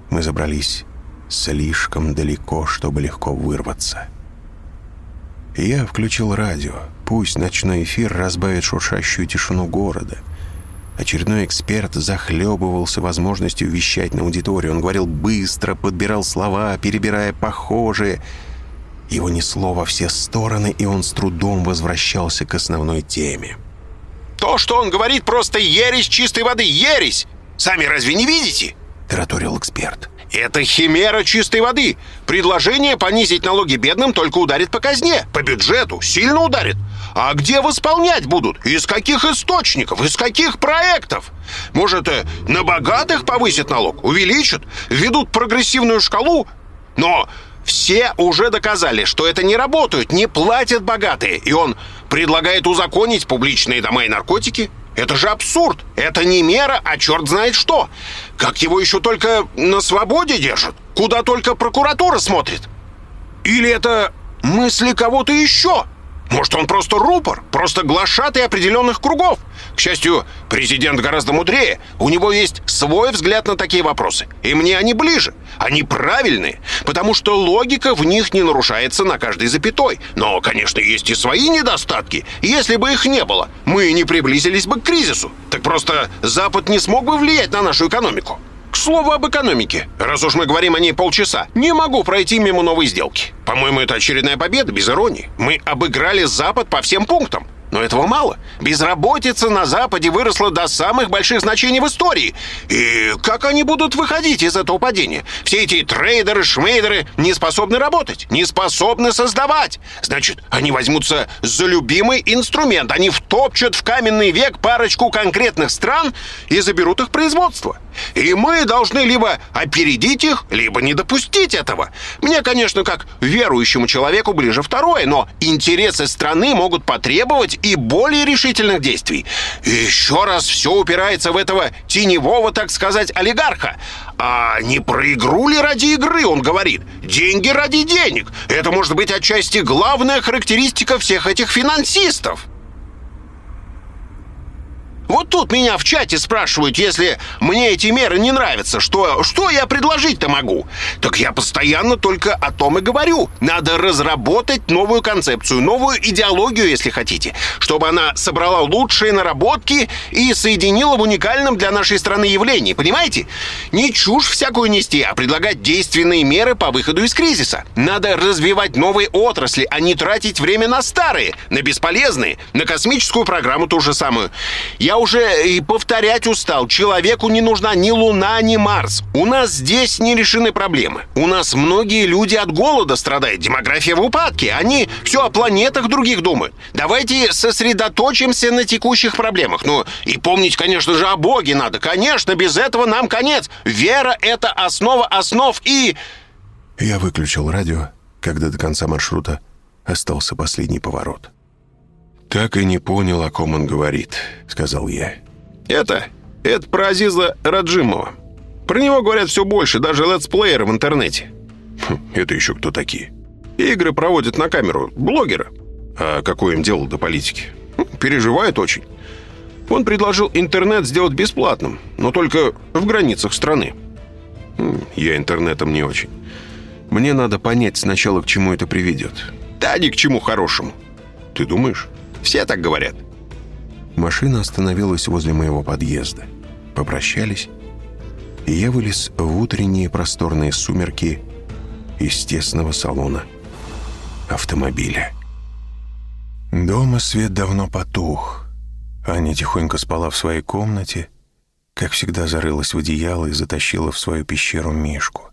Мы забрались слишком далеко, чтобы легко вырваться. Я включил радио. Пусть ночной эфир разбавит шуршащую тишину города. Очередной эксперт захлебывался возможностью вещать на аудиторию. Он говорил быстро, подбирал слова, перебирая похожие. Его несло во все стороны, и он с трудом возвращался к основной теме. «То, что он говорит, просто ересь чистой воды! Ересь! Сами разве не видите?» — тараторил эксперт. Это химера чистой воды. Предложение понизить налоги бедным только ударит по казне, по бюджету, сильно ударит. А где восполнять будут? Из каких источников? Из каких проектов? Может, э, на богатых повысят налог? Увеличат? Введут прогрессивную шкалу? Но все уже доказали, что это не работает, не платят богатые. И он предлагает узаконить публичные дома и наркотики – это же абсурд! Это не мера, а черт знает что! Как его еще только на свободе держат? Куда только прокуратура смотрит? Или это мысли кого-то еще? Может, он просто рупор, просто глашатый определенных кругов? К счастью, президент гораздо мудрее. У него есть свой взгляд на такие вопросы. И мне они ближе. Они правильные, потому что логика в них не нарушается на каждой запятой. Но, конечно, есть и свои недостатки. Если бы их не было, мы не приблизились бы к кризису. Так просто Запад не смог бы влиять на нашу экономику. К слову об экономике. Раз уж мы говорим о ней полчаса, не могу пройти мимо новой сделки. По-моему, это очередная победа, без иронии. Мы обыграли Запад по всем пунктам. Но этого мало. Безработица на Западе выросла до самых больших значений в истории. И как они будут выходить из этого падения? Все эти трейдеры, шмейдеры не способны работать, не способны создавать. Значит, они возьмутся за любимый инструмент. Они втопчут в каменный век парочку конкретных стран и заберут их производство. И мы должны либо опередить их, либо не допустить этого. Мне, конечно, как верующему человеку ближе второе, но интересы страны могут потребовать и более решительных действий. И еще раз все упирается в этого теневого, так сказать, олигарха. А не про игру ли ради игры, он говорит? Деньги ради денег. Это может быть отчасти главная характеристика всех этих финансистов. Вот тут меня в чате спрашивают, если мне эти меры не нравятся, что, что я предложить-то могу? Так я постоянно только о том и говорю. Надо разработать новую концепцию, новую идеологию, если хотите, чтобы она собрала лучшие наработки и соединила в уникальном для нашей страны явлении, понимаете? Не чушь всякую нести, а предлагать действенные меры по выходу из кризиса. Надо развивать новые отрасли, а не тратить время на старые, на бесполезные, на космическую программу ту же самую. Я уже и повторять устал. Человеку не нужна ни Луна, ни Марс. У нас здесь не решены проблемы. У нас многие люди от голода страдают. Демография в упадке. Они все о планетах других думают. Давайте сосредоточимся на текущих проблемах. Ну, и помнить, конечно же, о Боге надо. Конечно, без этого нам конец. Вера — это основа основ и... Я выключил радио, когда до конца маршрута остался последний поворот. «Так и не понял, о ком он говорит», — сказал я. «Это... это про Азиза Раджимова. Про него говорят все больше, даже летсплееры в интернете». Хм, «Это еще кто такие?» «Игры проводят на камеру. Блогеры». «А какое им дело до политики?» хм, «Переживают очень. Он предложил интернет сделать бесплатным, но только в границах страны». Хм, «Я интернетом не очень. Мне надо понять сначала, к чему это приведет». «Да ни к чему хорошему». «Ты думаешь?» Все так говорят. Машина остановилась возле моего подъезда. Попрощались, и я вылез в утренние просторные сумерки из тесного салона автомобиля. Дома свет давно потух. Аня тихонько спала в своей комнате, как всегда зарылась в одеяло и затащила в свою пещеру Мишку.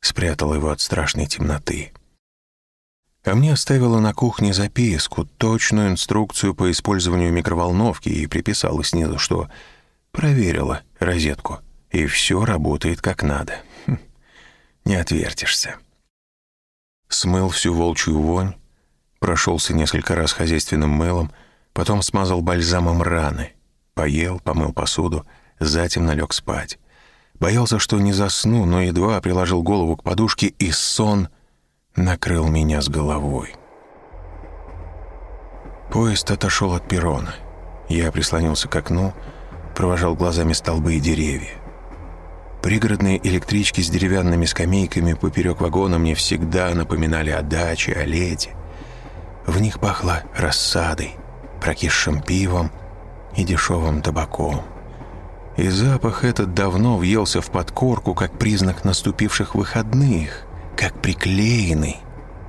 Спрятала его от страшной темноты а мне оставила на кухне записку, точную инструкцию по использованию микроволновки и приписала снизу, что проверила розетку, и все работает как надо. Хм, не отвертишься. Смыл всю волчью вонь, прошелся несколько раз хозяйственным мылом, потом смазал бальзамом раны, поел, помыл посуду, затем налег спать. Боялся, что не засну, но едва приложил голову к подушке, и сон — накрыл меня с головой. Поезд отошел от перрона. Я прислонился к окну, провожал глазами столбы и деревья. Пригородные электрички с деревянными скамейками поперек вагона мне всегда напоминали о даче, о лете. В них пахло рассадой, прокисшим пивом и дешевым табаком. И запах этот давно въелся в подкорку, как признак наступивших выходных как приклеенный.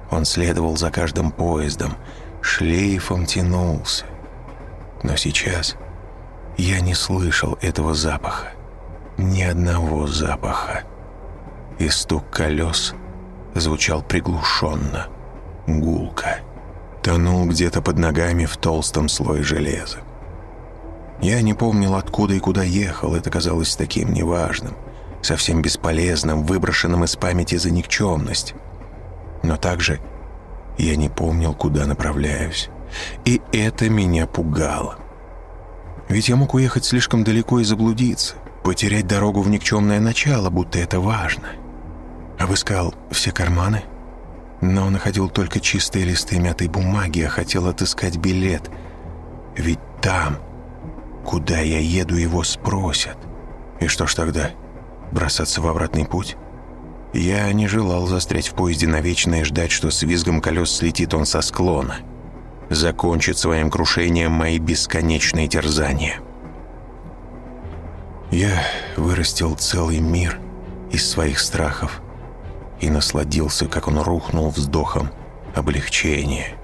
Он следовал за каждым поездом, шлейфом тянулся. Но сейчас я не слышал этого запаха. Ни одного запаха. И стук колес звучал приглушенно, гулко. Тонул где-то под ногами в толстом слое железа. Я не помнил, откуда и куда ехал, это казалось таким неважным — совсем бесполезным, выброшенным из памяти за никчемность. Но также я не помнил, куда направляюсь. И это меня пугало. Ведь я мог уехать слишком далеко и заблудиться, потерять дорогу в никчемное начало, будто это важно. Обыскал все карманы, но находил только чистые листы мятой бумаги, а хотел отыскать билет. Ведь там, куда я еду, его спросят. И что ж тогда, бросаться в обратный путь? Я не желал застрять в поезде навечно и ждать, что с визгом колес слетит он со склона. Закончит своим крушением мои бесконечные терзания. Я вырастил целый мир из своих страхов и насладился, как он рухнул вздохом облегчения.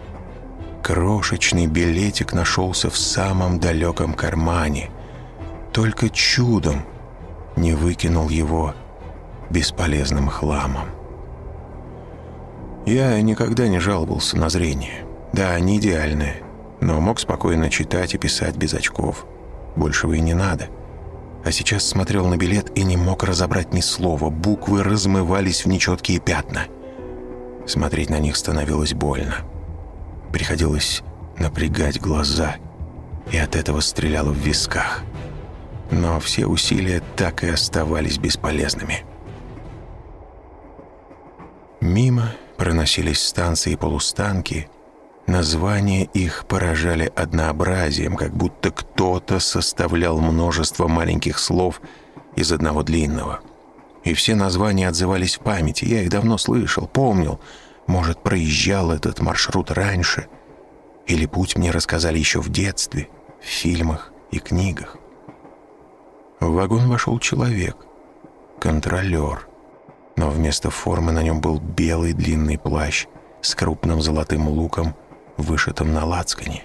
Крошечный билетик нашелся в самом далеком кармане. Только чудом не выкинул его бесполезным хламом. Я никогда не жаловался на зрение. Да, не идеальное, но мог спокойно читать и писать без очков. Большего и не надо. А сейчас смотрел на билет и не мог разобрать ни слова. Буквы размывались в нечеткие пятна. Смотреть на них становилось больно. Приходилось напрягать глаза, и от этого стреляло в висках. Но все усилия так и оставались бесполезными. Мимо проносились станции и полустанки. Названия их поражали однообразием, как будто кто-то составлял множество маленьких слов из одного длинного. И все названия отзывались в памяти. Я их давно слышал, помнил. Может, проезжал этот маршрут раньше. Или путь мне рассказали еще в детстве, в фильмах и книгах. В вагон вошел человек, контролер но вместо формы на нем был белый длинный плащ с крупным золотым луком, вышитым на лацкане.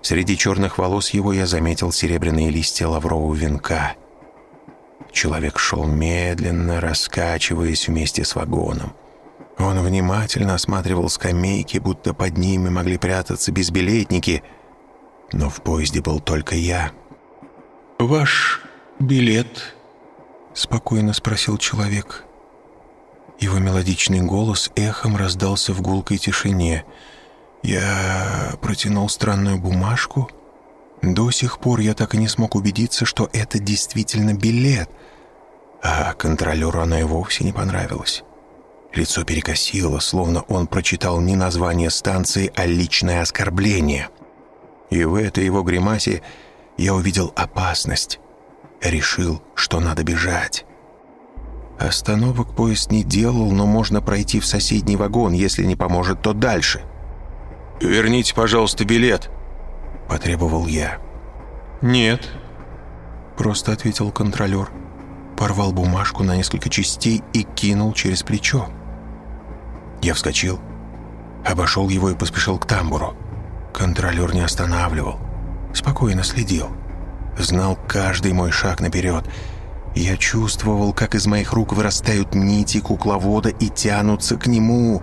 Среди черных волос его я заметил серебряные листья лаврового венка. Человек шел медленно, раскачиваясь вместе с вагоном. Он внимательно осматривал скамейки, будто под ними могли прятаться безбилетники, но в поезде был только я. «Ваш билет?» — спокойно спросил человек. Его мелодичный голос эхом раздался в гулкой тишине. Я протянул странную бумажку. До сих пор я так и не смог убедиться, что это действительно билет. А контролеру она и вовсе не понравилась. Лицо перекосило, словно он прочитал не название станции, а личное оскорбление. И в этой его гримасе я увидел опасность. Решил, что надо бежать. Остановок поезд не делал, но можно пройти в соседний вагон, если не поможет, то дальше. «Верните, пожалуйста, билет», — потребовал я. «Нет», — просто ответил контролер. Порвал бумажку на несколько частей и кинул через плечо. Я вскочил, обошел его и поспешил к тамбуру. Контролер не останавливал, спокойно следил. Знал каждый мой шаг наперед — я чувствовал, как из моих рук вырастают нити кукловода и тянутся к нему.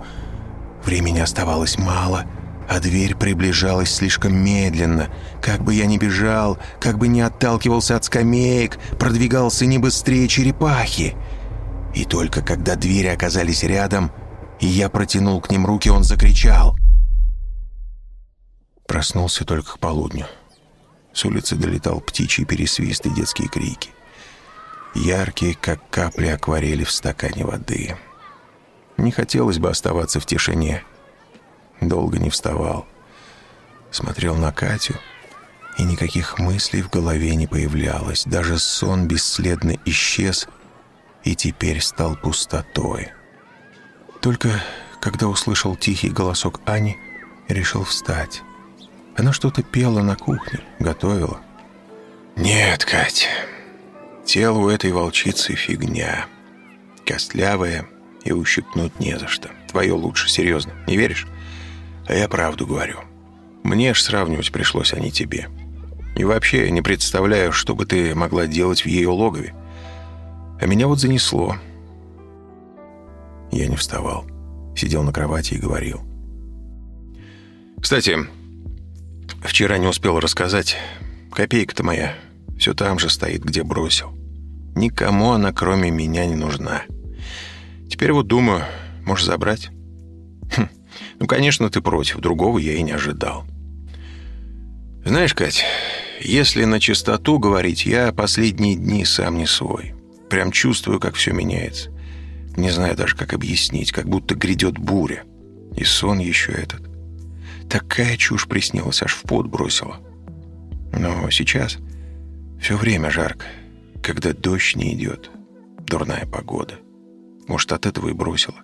Времени оставалось мало, а дверь приближалась слишком медленно. Как бы я ни бежал, как бы ни отталкивался от скамеек, продвигался не быстрее черепахи. И только когда двери оказались рядом, и я протянул к ним руки, он закричал. Проснулся только к полудню. С улицы долетал птичий пересвист и детские крики яркие, как капли акварели в стакане воды. Не хотелось бы оставаться в тишине. Долго не вставал. Смотрел на Катю, и никаких мыслей в голове не появлялось. Даже сон бесследно исчез и теперь стал пустотой. Только когда услышал тихий голосок Ани, решил встать. Она что-то пела на кухне, готовила. «Нет, Катя, Тело у этой волчицы фигня. Костлявая и ущипнуть не за что. Твое лучше, серьезно. Не веришь? А я правду говорю. Мне ж сравнивать пришлось, а не тебе. И вообще, я не представляю, что бы ты могла делать в ее логове. А меня вот занесло. Я не вставал. Сидел на кровати и говорил. Кстати, вчера не успел рассказать. Копейка-то моя все там же стоит, где бросил. Никому она, кроме меня, не нужна. Теперь вот думаю, можешь забрать? Хм, ну, конечно, ты против, другого я и не ожидал. Знаешь, Кать, если на чистоту говорить, я последние дни сам не свой. Прям чувствую, как все меняется. Не знаю даже, как объяснить, как будто грядет буря. И сон еще этот. Такая чушь приснилась, аж в пот бросила. Но сейчас все время жарко, когда дождь не идет. Дурная погода. Может, от этого и бросила.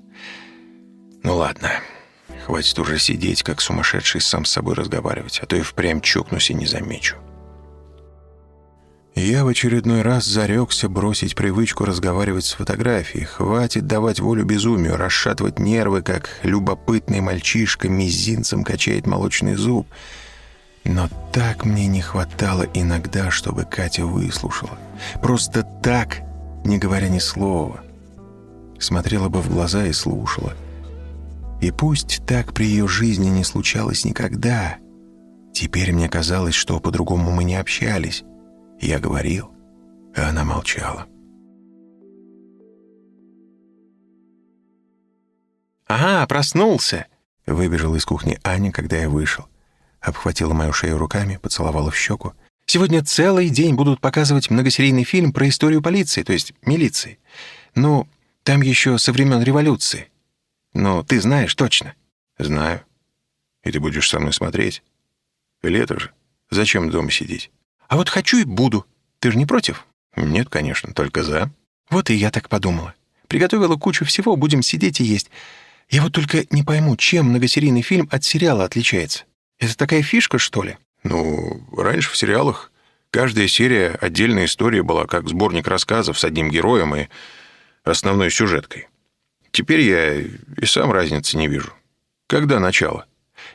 Ну ладно, хватит уже сидеть, как сумасшедший, сам с собой разговаривать, а то и впрямь чокнусь и не замечу. Я в очередной раз зарекся бросить привычку разговаривать с фотографией. Хватит давать волю безумию, расшатывать нервы, как любопытный мальчишка мизинцем качает молочный зуб. Но так мне не хватало иногда, чтобы Катя выслушала. Просто так, не говоря ни слова. Смотрела бы в глаза и слушала. И пусть так при ее жизни не случалось никогда, теперь мне казалось, что по-другому мы не общались. Я говорил, а она молчала. «Ага, проснулся!» Выбежала из кухни Аня, когда я вышел. Обхватила мою шею руками, поцеловала в щеку. «Сегодня целый день будут показывать многосерийный фильм про историю полиции, то есть милиции. Ну, там еще со времен революции. Ну, ты знаешь точно?» «Знаю. И ты будешь со мной смотреть? Лето же. Зачем дома сидеть?» А вот хочу и буду. Ты же не против? Нет, конечно, только за. Вот и я так подумала. Приготовила кучу всего, будем сидеть и есть. Я вот только не пойму, чем многосерийный фильм от сериала отличается. Это такая фишка, что ли? Ну, раньше в сериалах каждая серия отдельная история была как сборник рассказов с одним героем и основной сюжеткой. Теперь я и сам разницы не вижу. Когда начало?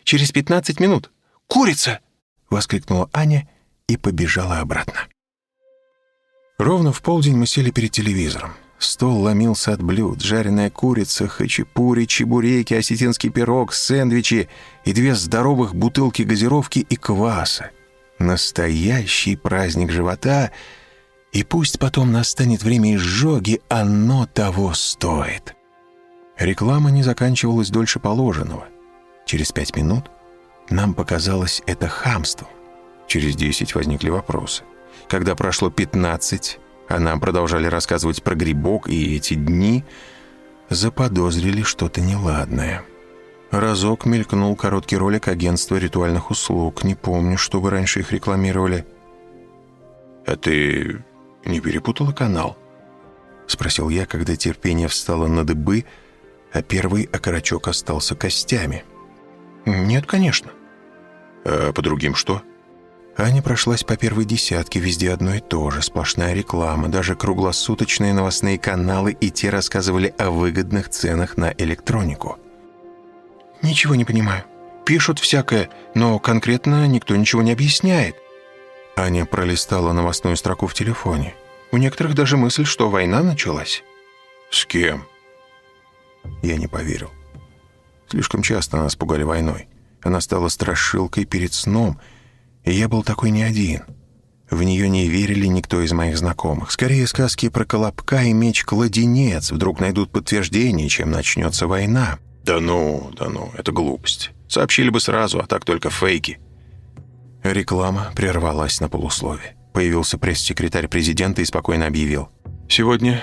Через 15 минут. Курица! воскликнула Аня и побежала обратно. Ровно в полдень мы сели перед телевизором. Стол ломился от блюд, жареная курица, хачапури, чебуреки, осетинский пирог, сэндвичи и две здоровых бутылки газировки и кваса. Настоящий праздник живота, и пусть потом настанет время изжоги, оно того стоит. Реклама не заканчивалась дольше положенного. Через пять минут нам показалось это хамством. Через десять возникли вопросы. Когда прошло пятнадцать, а нам продолжали рассказывать про грибок и эти дни, заподозрили что-то неладное. Разок мелькнул короткий ролик агентства ритуальных услуг. Не помню, чтобы раньше их рекламировали. «А ты не перепутала канал?» Спросил я, когда терпение встало на дыбы, а первый окорочок остался костями. «Нет, конечно». «А по другим что?» Аня прошлась по первой десятке, везде одно и то же, сплошная реклама, даже круглосуточные новостные каналы и те рассказывали о выгодных ценах на электронику. «Ничего не понимаю. Пишут всякое, но конкретно никто ничего не объясняет». Аня пролистала новостную строку в телефоне. «У некоторых даже мысль, что война началась». «С кем?» Я не поверил. Слишком часто нас пугали войной. Она стала страшилкой перед сном — и я был такой не один. В нее не верили никто из моих знакомых. Скорее, сказки про Колобка и меч-кладенец вдруг найдут подтверждение, чем начнется война. Да ну, да ну, это глупость. Сообщили бы сразу, а так только фейки. Реклама прервалась на полуслове. Появился пресс-секретарь президента и спокойно объявил. «Сегодня,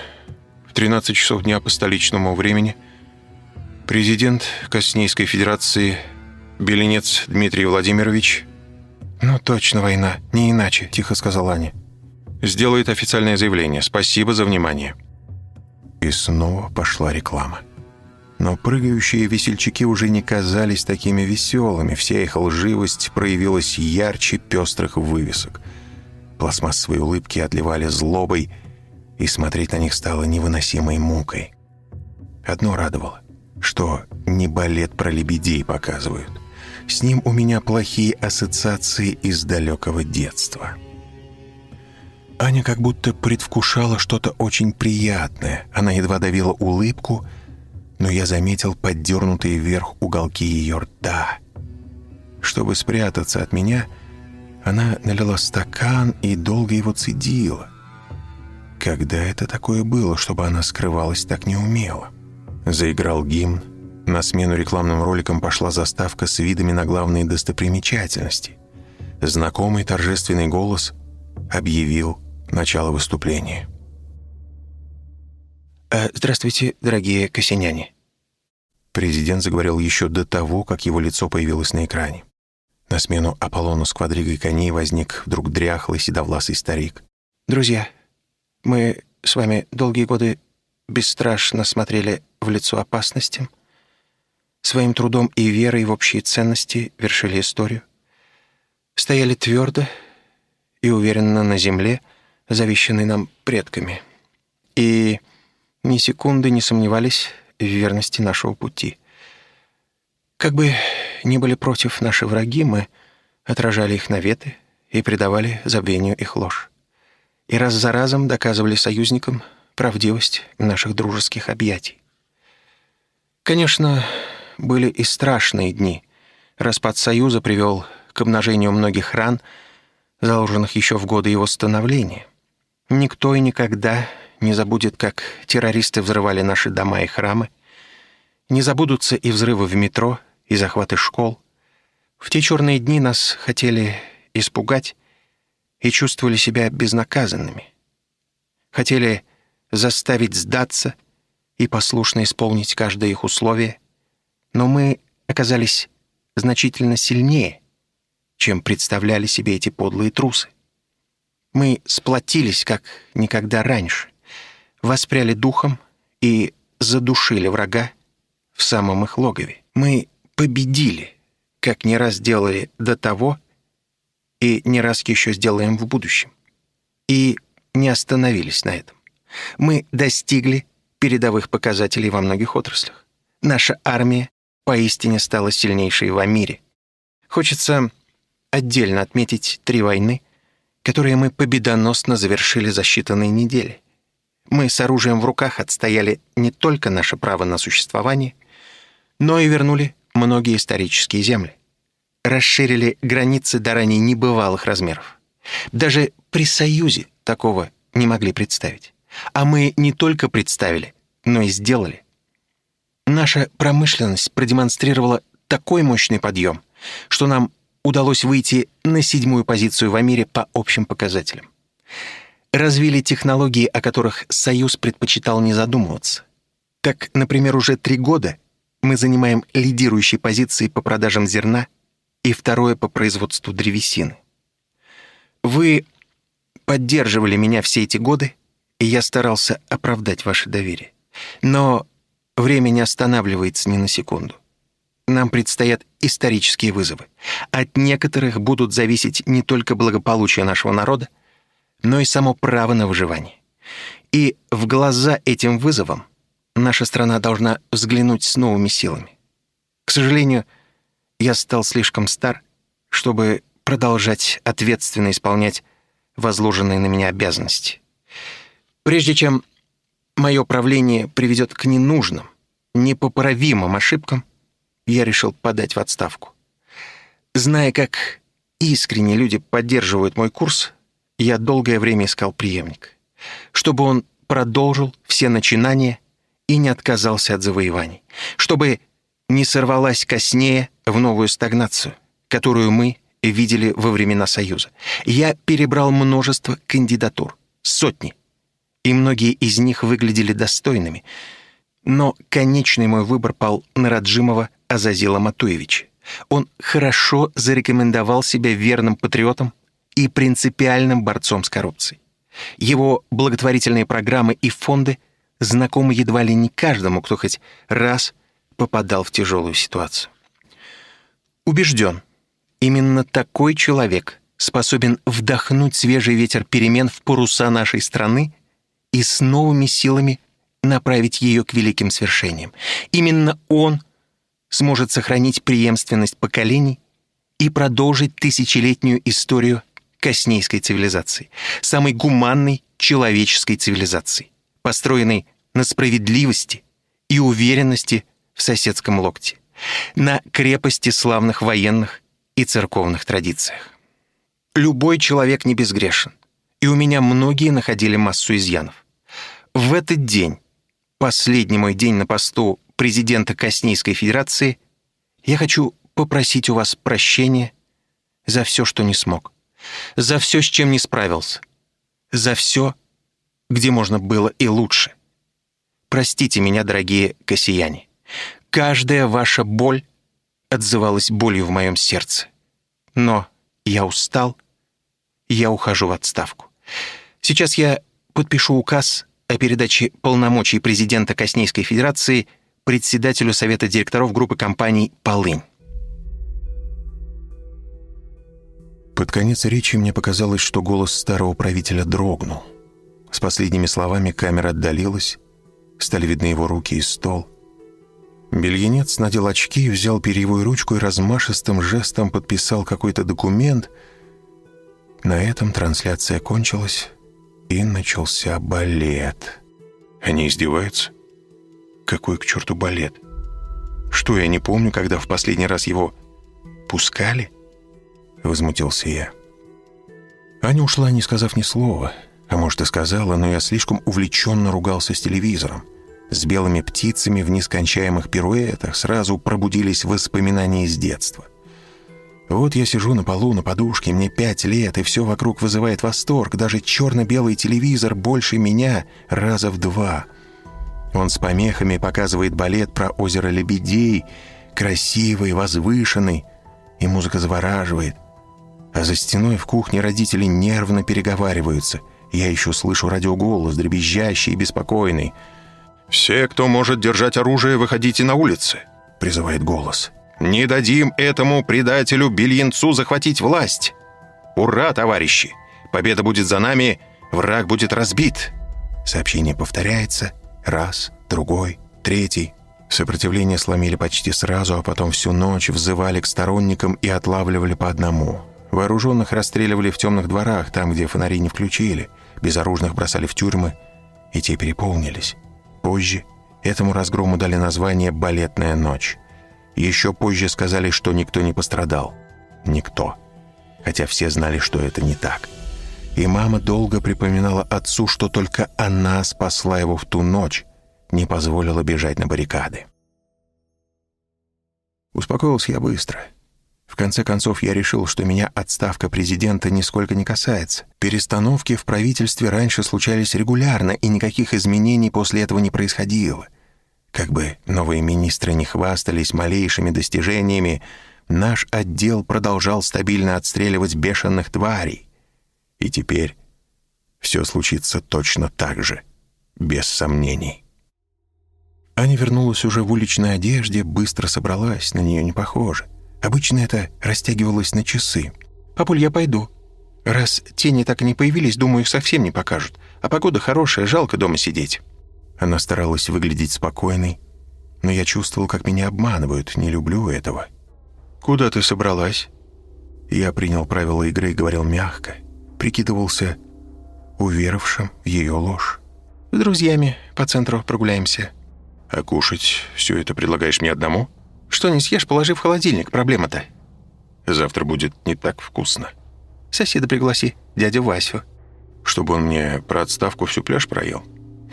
в 13 часов дня по столичному времени, президент Коснейской Федерации Беленец Дмитрий Владимирович «Ну точно война, не иначе», — тихо сказала Аня. «Сделает официальное заявление. Спасибо за внимание». И снова пошла реклама. Но прыгающие весельчаки уже не казались такими веселыми. Вся их лживость проявилась ярче пестрых вывесок. Пластмассовые улыбки отливали злобой, и смотреть на них стало невыносимой мукой. Одно радовало, что не балет про лебедей показывают. С ним у меня плохие ассоциации из далекого детства. Аня как будто предвкушала что-то очень приятное. Она едва давила улыбку, но я заметил поддернутые вверх уголки ее рта. Чтобы спрятаться от меня, она налила стакан и долго его цедила. Когда это такое было, чтобы она скрывалась так неумело? Заиграл гимн, на смену рекламным роликам пошла заставка с видами на главные достопримечательности. Знакомый торжественный голос объявил начало выступления. «Э, «Здравствуйте, дорогие косиняне». Президент заговорил еще до того, как его лицо появилось на экране. На смену Аполлону с квадригой коней возник вдруг дряхлый седовласый старик. «Друзья, мы с вами долгие годы бесстрашно смотрели в лицо опасностям, своим трудом и верой в общие ценности вершили историю, стояли твердо и уверенно на земле, завещанной нам предками, и ни секунды не сомневались в верности нашего пути. Как бы ни были против наши враги, мы отражали их наветы и предавали забвению их ложь. И раз за разом доказывали союзникам правдивость наших дружеских объятий. Конечно, были и страшные дни. Распад Союза привел к обнажению многих ран, заложенных еще в годы его становления. Никто и никогда не забудет, как террористы взрывали наши дома и храмы, не забудутся и взрывы в метро, и захваты школ. В те черные дни нас хотели испугать и чувствовали себя безнаказанными. Хотели заставить сдаться и послушно исполнить каждое их условие, но мы оказались значительно сильнее, чем представляли себе эти подлые трусы. Мы сплотились, как никогда раньше, воспряли духом и задушили врага в самом их логове. Мы победили, как не раз делали до того и не раз еще сделаем в будущем. И не остановились на этом. Мы достигли передовых показателей во многих отраслях. Наша армия поистине стала сильнейшей в мире. Хочется отдельно отметить три войны, которые мы победоносно завершили за считанные недели. Мы с оружием в руках отстояли не только наше право на существование, но и вернули многие исторические земли. Расширили границы до ранее небывалых размеров. Даже при Союзе такого не могли представить. А мы не только представили, но и сделали. Наша промышленность продемонстрировала такой мощный подъем, что нам удалось выйти на седьмую позицию в мире по общим показателям. Развили технологии, о которых Союз предпочитал не задумываться. Так, например, уже три года мы занимаем лидирующие позиции по продажам зерна и второе по производству древесины. Вы поддерживали меня все эти годы, и я старался оправдать ваше доверие. Но время не останавливается ни на секунду. Нам предстоят исторические вызовы. От некоторых будут зависеть не только благополучие нашего народа, но и само право на выживание. И в глаза этим вызовам наша страна должна взглянуть с новыми силами. К сожалению, я стал слишком стар, чтобы продолжать ответственно исполнять возложенные на меня обязанности. Прежде чем мое правление приведет к ненужным, непоправимым ошибкам, я решил подать в отставку. Зная, как искренне люди поддерживают мой курс, я долгое время искал преемник, чтобы он продолжил все начинания и не отказался от завоеваний, чтобы не сорвалась коснее в новую стагнацию, которую мы видели во времена Союза. Я перебрал множество кандидатур, сотни, и многие из них выглядели достойными. Но конечный мой выбор пал на Раджимова Азазила Матуевича. Он хорошо зарекомендовал себя верным патриотом и принципиальным борцом с коррупцией. Его благотворительные программы и фонды знакомы едва ли не каждому, кто хоть раз попадал в тяжелую ситуацию. Убежден, именно такой человек способен вдохнуть свежий ветер перемен в паруса нашей страны и с новыми силами направить ее к великим свершениям. Именно он сможет сохранить преемственность поколений и продолжить тысячелетнюю историю коснейской цивилизации, самой гуманной человеческой цивилизации, построенной на справедливости и уверенности в соседском локте, на крепости славных военных и церковных традициях. Любой человек не безгрешен, и у меня многие находили массу изъянов. В этот день, последний мой день на посту президента Коснийской Федерации, я хочу попросить у вас прощения за все, что не смог, за все, с чем не справился, за все, где можно было и лучше. Простите меня, дорогие косияне. каждая ваша боль отзывалась болью в моем сердце. Но я устал, я ухожу в отставку. Сейчас я подпишу указ о передаче полномочий президента Коснейской Федерации председателю Совета директоров группы компаний «Полынь». Под конец речи мне показалось, что голос старого правителя дрогнул. С последними словами камера отдалилась, стали видны его руки и стол. Бельянец надел очки, взял перьевую ручку и размашистым жестом подписал какой-то документ. На этом трансляция кончилась, и начался балет. Они издеваются? Какой к черту балет? Что, я не помню, когда в последний раз его пускали? Возмутился я. Аня ушла, не сказав ни слова. А может, и сказала, но я слишком увлеченно ругался с телевизором. С белыми птицами в нескончаемых пируэтах сразу пробудились воспоминания из детства. Вот я сижу на полу на подушке, мне пять лет, и все вокруг вызывает восторг. Даже черно-белый телевизор больше меня раза в два. Он с помехами показывает балет про озеро Лебедей, красивый, возвышенный, и музыка завораживает. А за стеной в кухне родители нервно переговариваются. Я еще слышу радиоголос, дребезжащий и беспокойный. «Все, кто может держать оружие, выходите на улицы», — призывает голос. Не дадим этому предателю Бельянцу захватить власть. Ура, товарищи! Победа будет за нами, враг будет разбит. Сообщение повторяется. Раз, другой, третий. Сопротивление сломили почти сразу, а потом всю ночь взывали к сторонникам и отлавливали по одному. Вооруженных расстреливали в темных дворах, там, где фонари не включили. Безоружных бросали в тюрьмы, и те переполнились. Позже этому разгрому дали название «Балетная ночь». Еще позже сказали, что никто не пострадал. Никто. Хотя все знали, что это не так. И мама долго припоминала отцу, что только она спасла его в ту ночь, не позволила бежать на баррикады. Успокоился я быстро. В конце концов, я решил, что меня отставка президента нисколько не касается. Перестановки в правительстве раньше случались регулярно, и никаких изменений после этого не происходило — как бы новые министры не хвастались малейшими достижениями, наш отдел продолжал стабильно отстреливать бешеных тварей. И теперь все случится точно так же, без сомнений. Аня вернулась уже в уличной одежде, быстро собралась, на нее не похоже. Обычно это растягивалось на часы. «Папуль, я пойду. Раз тени так и не появились, думаю, их совсем не покажут. А погода хорошая, жалко дома сидеть». Она старалась выглядеть спокойной, но я чувствовал, как меня обманывают, не люблю этого. «Куда ты собралась?» Я принял правила игры и говорил мягко, прикидывался уверовавшим в ее ложь. «С друзьями по центру прогуляемся». «А кушать все это предлагаешь мне одному?» «Что не съешь, положи в холодильник, проблема-то». «Завтра будет не так вкусно». «Соседа пригласи, дядю Васю». «Чтобы он мне про отставку всю пляж проел?»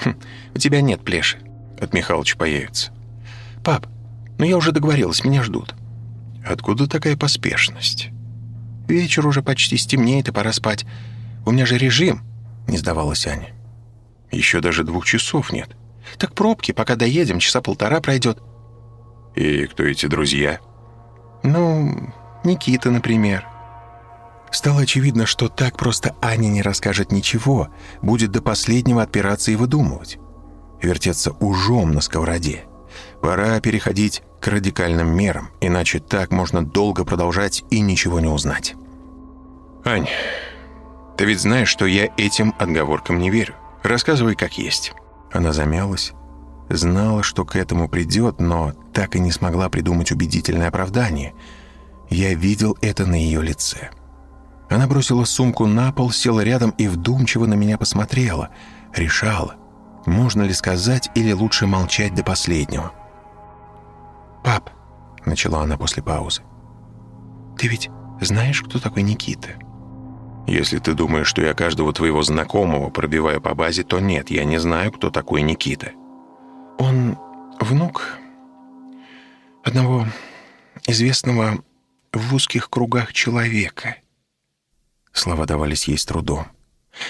Хм, у тебя нет плеши. От Михалыча появится. Пап, ну я уже договорилась, меня ждут. Откуда такая поспешность? Вечер уже почти стемнеет, и пора спать. У меня же режим, не сдавалась Аня. Еще даже двух часов нет. Так пробки, пока доедем, часа полтора пройдет. И кто эти друзья? Ну, Никита, например. Стало очевидно, что так просто Аня не расскажет ничего, будет до последнего отпираться и выдумывать. Вертеться ужом на сковороде. Пора переходить к радикальным мерам, иначе так можно долго продолжать и ничего не узнать. «Ань, ты ведь знаешь, что я этим отговоркам не верю. Рассказывай, как есть». Она замялась, знала, что к этому придет, но так и не смогла придумать убедительное оправдание. Я видел это на ее лице. Она бросила сумку на пол, села рядом и вдумчиво на меня посмотрела. Решала, можно ли сказать или лучше молчать до последнего. «Пап», — начала она после паузы, — «ты ведь знаешь, кто такой Никита?» «Если ты думаешь, что я каждого твоего знакомого пробиваю по базе, то нет, я не знаю, кто такой Никита». «Он внук одного известного в узких кругах человека», Слова давались ей с трудом.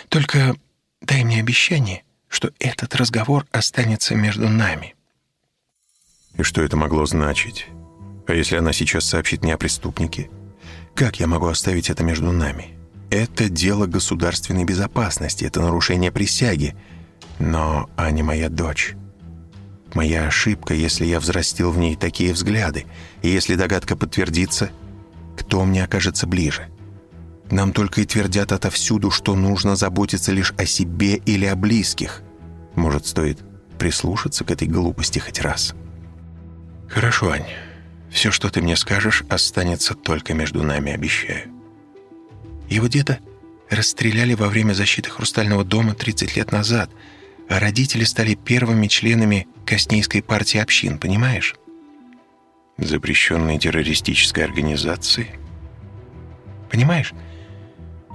«Только дай мне обещание, что этот разговор останется между нами». И что это могло значить? А если она сейчас сообщит мне о преступнике? Как я могу оставить это между нами? Это дело государственной безопасности, это нарушение присяги. Но Аня моя дочь. Моя ошибка, если я взрастил в ней такие взгляды. И если догадка подтвердится, кто мне окажется ближе? Нам только и твердят отовсюду, что нужно заботиться лишь о себе или о близких. Может, стоит прислушаться к этой глупости хоть раз? Хорошо, Ань. Все, что ты мне скажешь, останется только между нами, обещаю. Его деда расстреляли во время защиты Хрустального дома 30 лет назад, а родители стали первыми членами Коснейской партии общин, понимаешь? Запрещенной террористической организации. Понимаешь?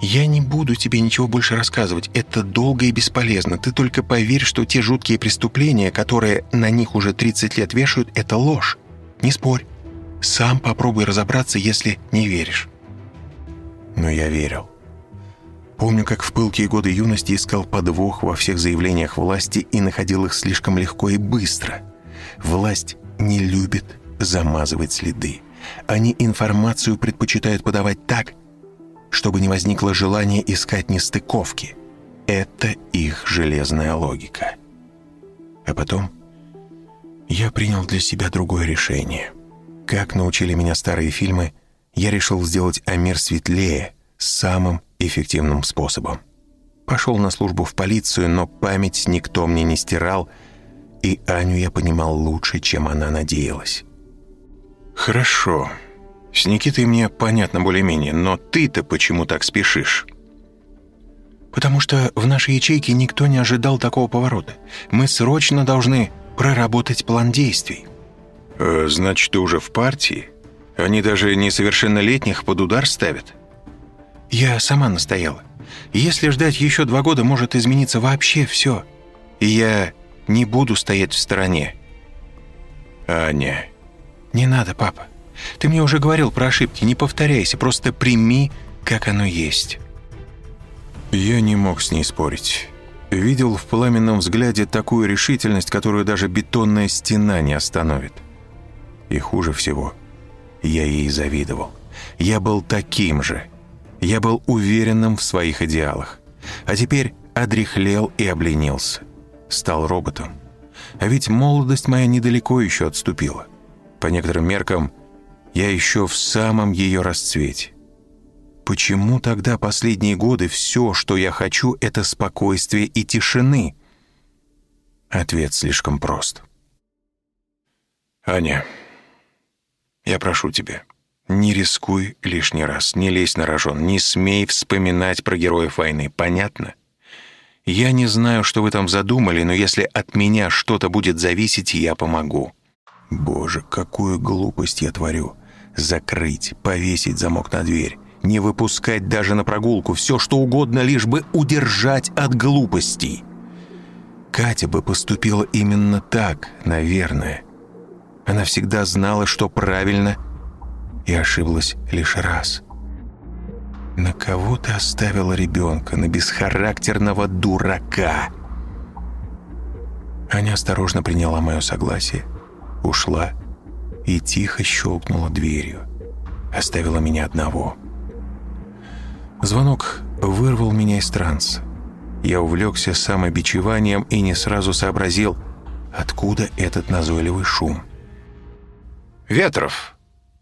Я не буду тебе ничего больше рассказывать. Это долго и бесполезно. Ты только поверь, что те жуткие преступления, которые на них уже 30 лет вешают, это ложь. Не спорь. Сам попробуй разобраться, если не веришь. Но я верил. Помню, как в пылкие годы юности искал подвох во всех заявлениях власти и находил их слишком легко и быстро. Власть не любит замазывать следы. Они информацию предпочитают подавать так, чтобы не возникло желания искать нестыковки. Это их железная логика. А потом я принял для себя другое решение. Как научили меня старые фильмы, я решил сделать Амир светлее самым эффективным способом. Пошел на службу в полицию, но память никто мне не стирал, и Аню я понимал лучше, чем она надеялась. «Хорошо. С Никитой мне понятно более-менее, но ты-то почему так спешишь?» «Потому что в нашей ячейке никто не ожидал такого поворота. Мы срочно должны проработать план действий». «Э, «Значит, ты уже в партии? Они даже несовершеннолетних под удар ставят?» Я сама настояла. Если ждать еще два года, может измениться вообще все. И я не буду стоять в стороне. Аня. Не надо, папа. Ты мне уже говорил про ошибки. Не повторяйся, просто прими, как оно есть. Я не мог с ней спорить. Видел в пламенном взгляде такую решительность, которую даже бетонная стена не остановит. И хуже всего, я ей завидовал. Я был таким же. Я был уверенным в своих идеалах. А теперь одряхлел и обленился. Стал роботом. А ведь молодость моя недалеко еще отступила. По некоторым меркам, я еще в самом ее расцвете. Почему тогда последние годы все, что я хочу, это спокойствие и тишины? Ответ слишком прост. «Аня, я прошу тебя, не рискуй лишний раз, не лезь на рожон, не смей вспоминать про героев войны, понятно? Я не знаю, что вы там задумали, но если от меня что-то будет зависеть, я помогу. Боже, какую глупость я творю. Закрыть, повесить замок на дверь, не выпускать даже на прогулку, все что угодно, лишь бы удержать от глупостей. Катя бы поступила именно так, наверное. Она всегда знала, что правильно — и ошиблась лишь раз. На кого ты оставила ребенка? На бесхарактерного дурака. Аня осторожно приняла мое согласие, ушла и тихо щелкнула дверью. Оставила меня одного. Звонок вырвал меня из транса. Я увлекся самобичеванием и не сразу сообразил, откуда этот назойливый шум. «Ветров!»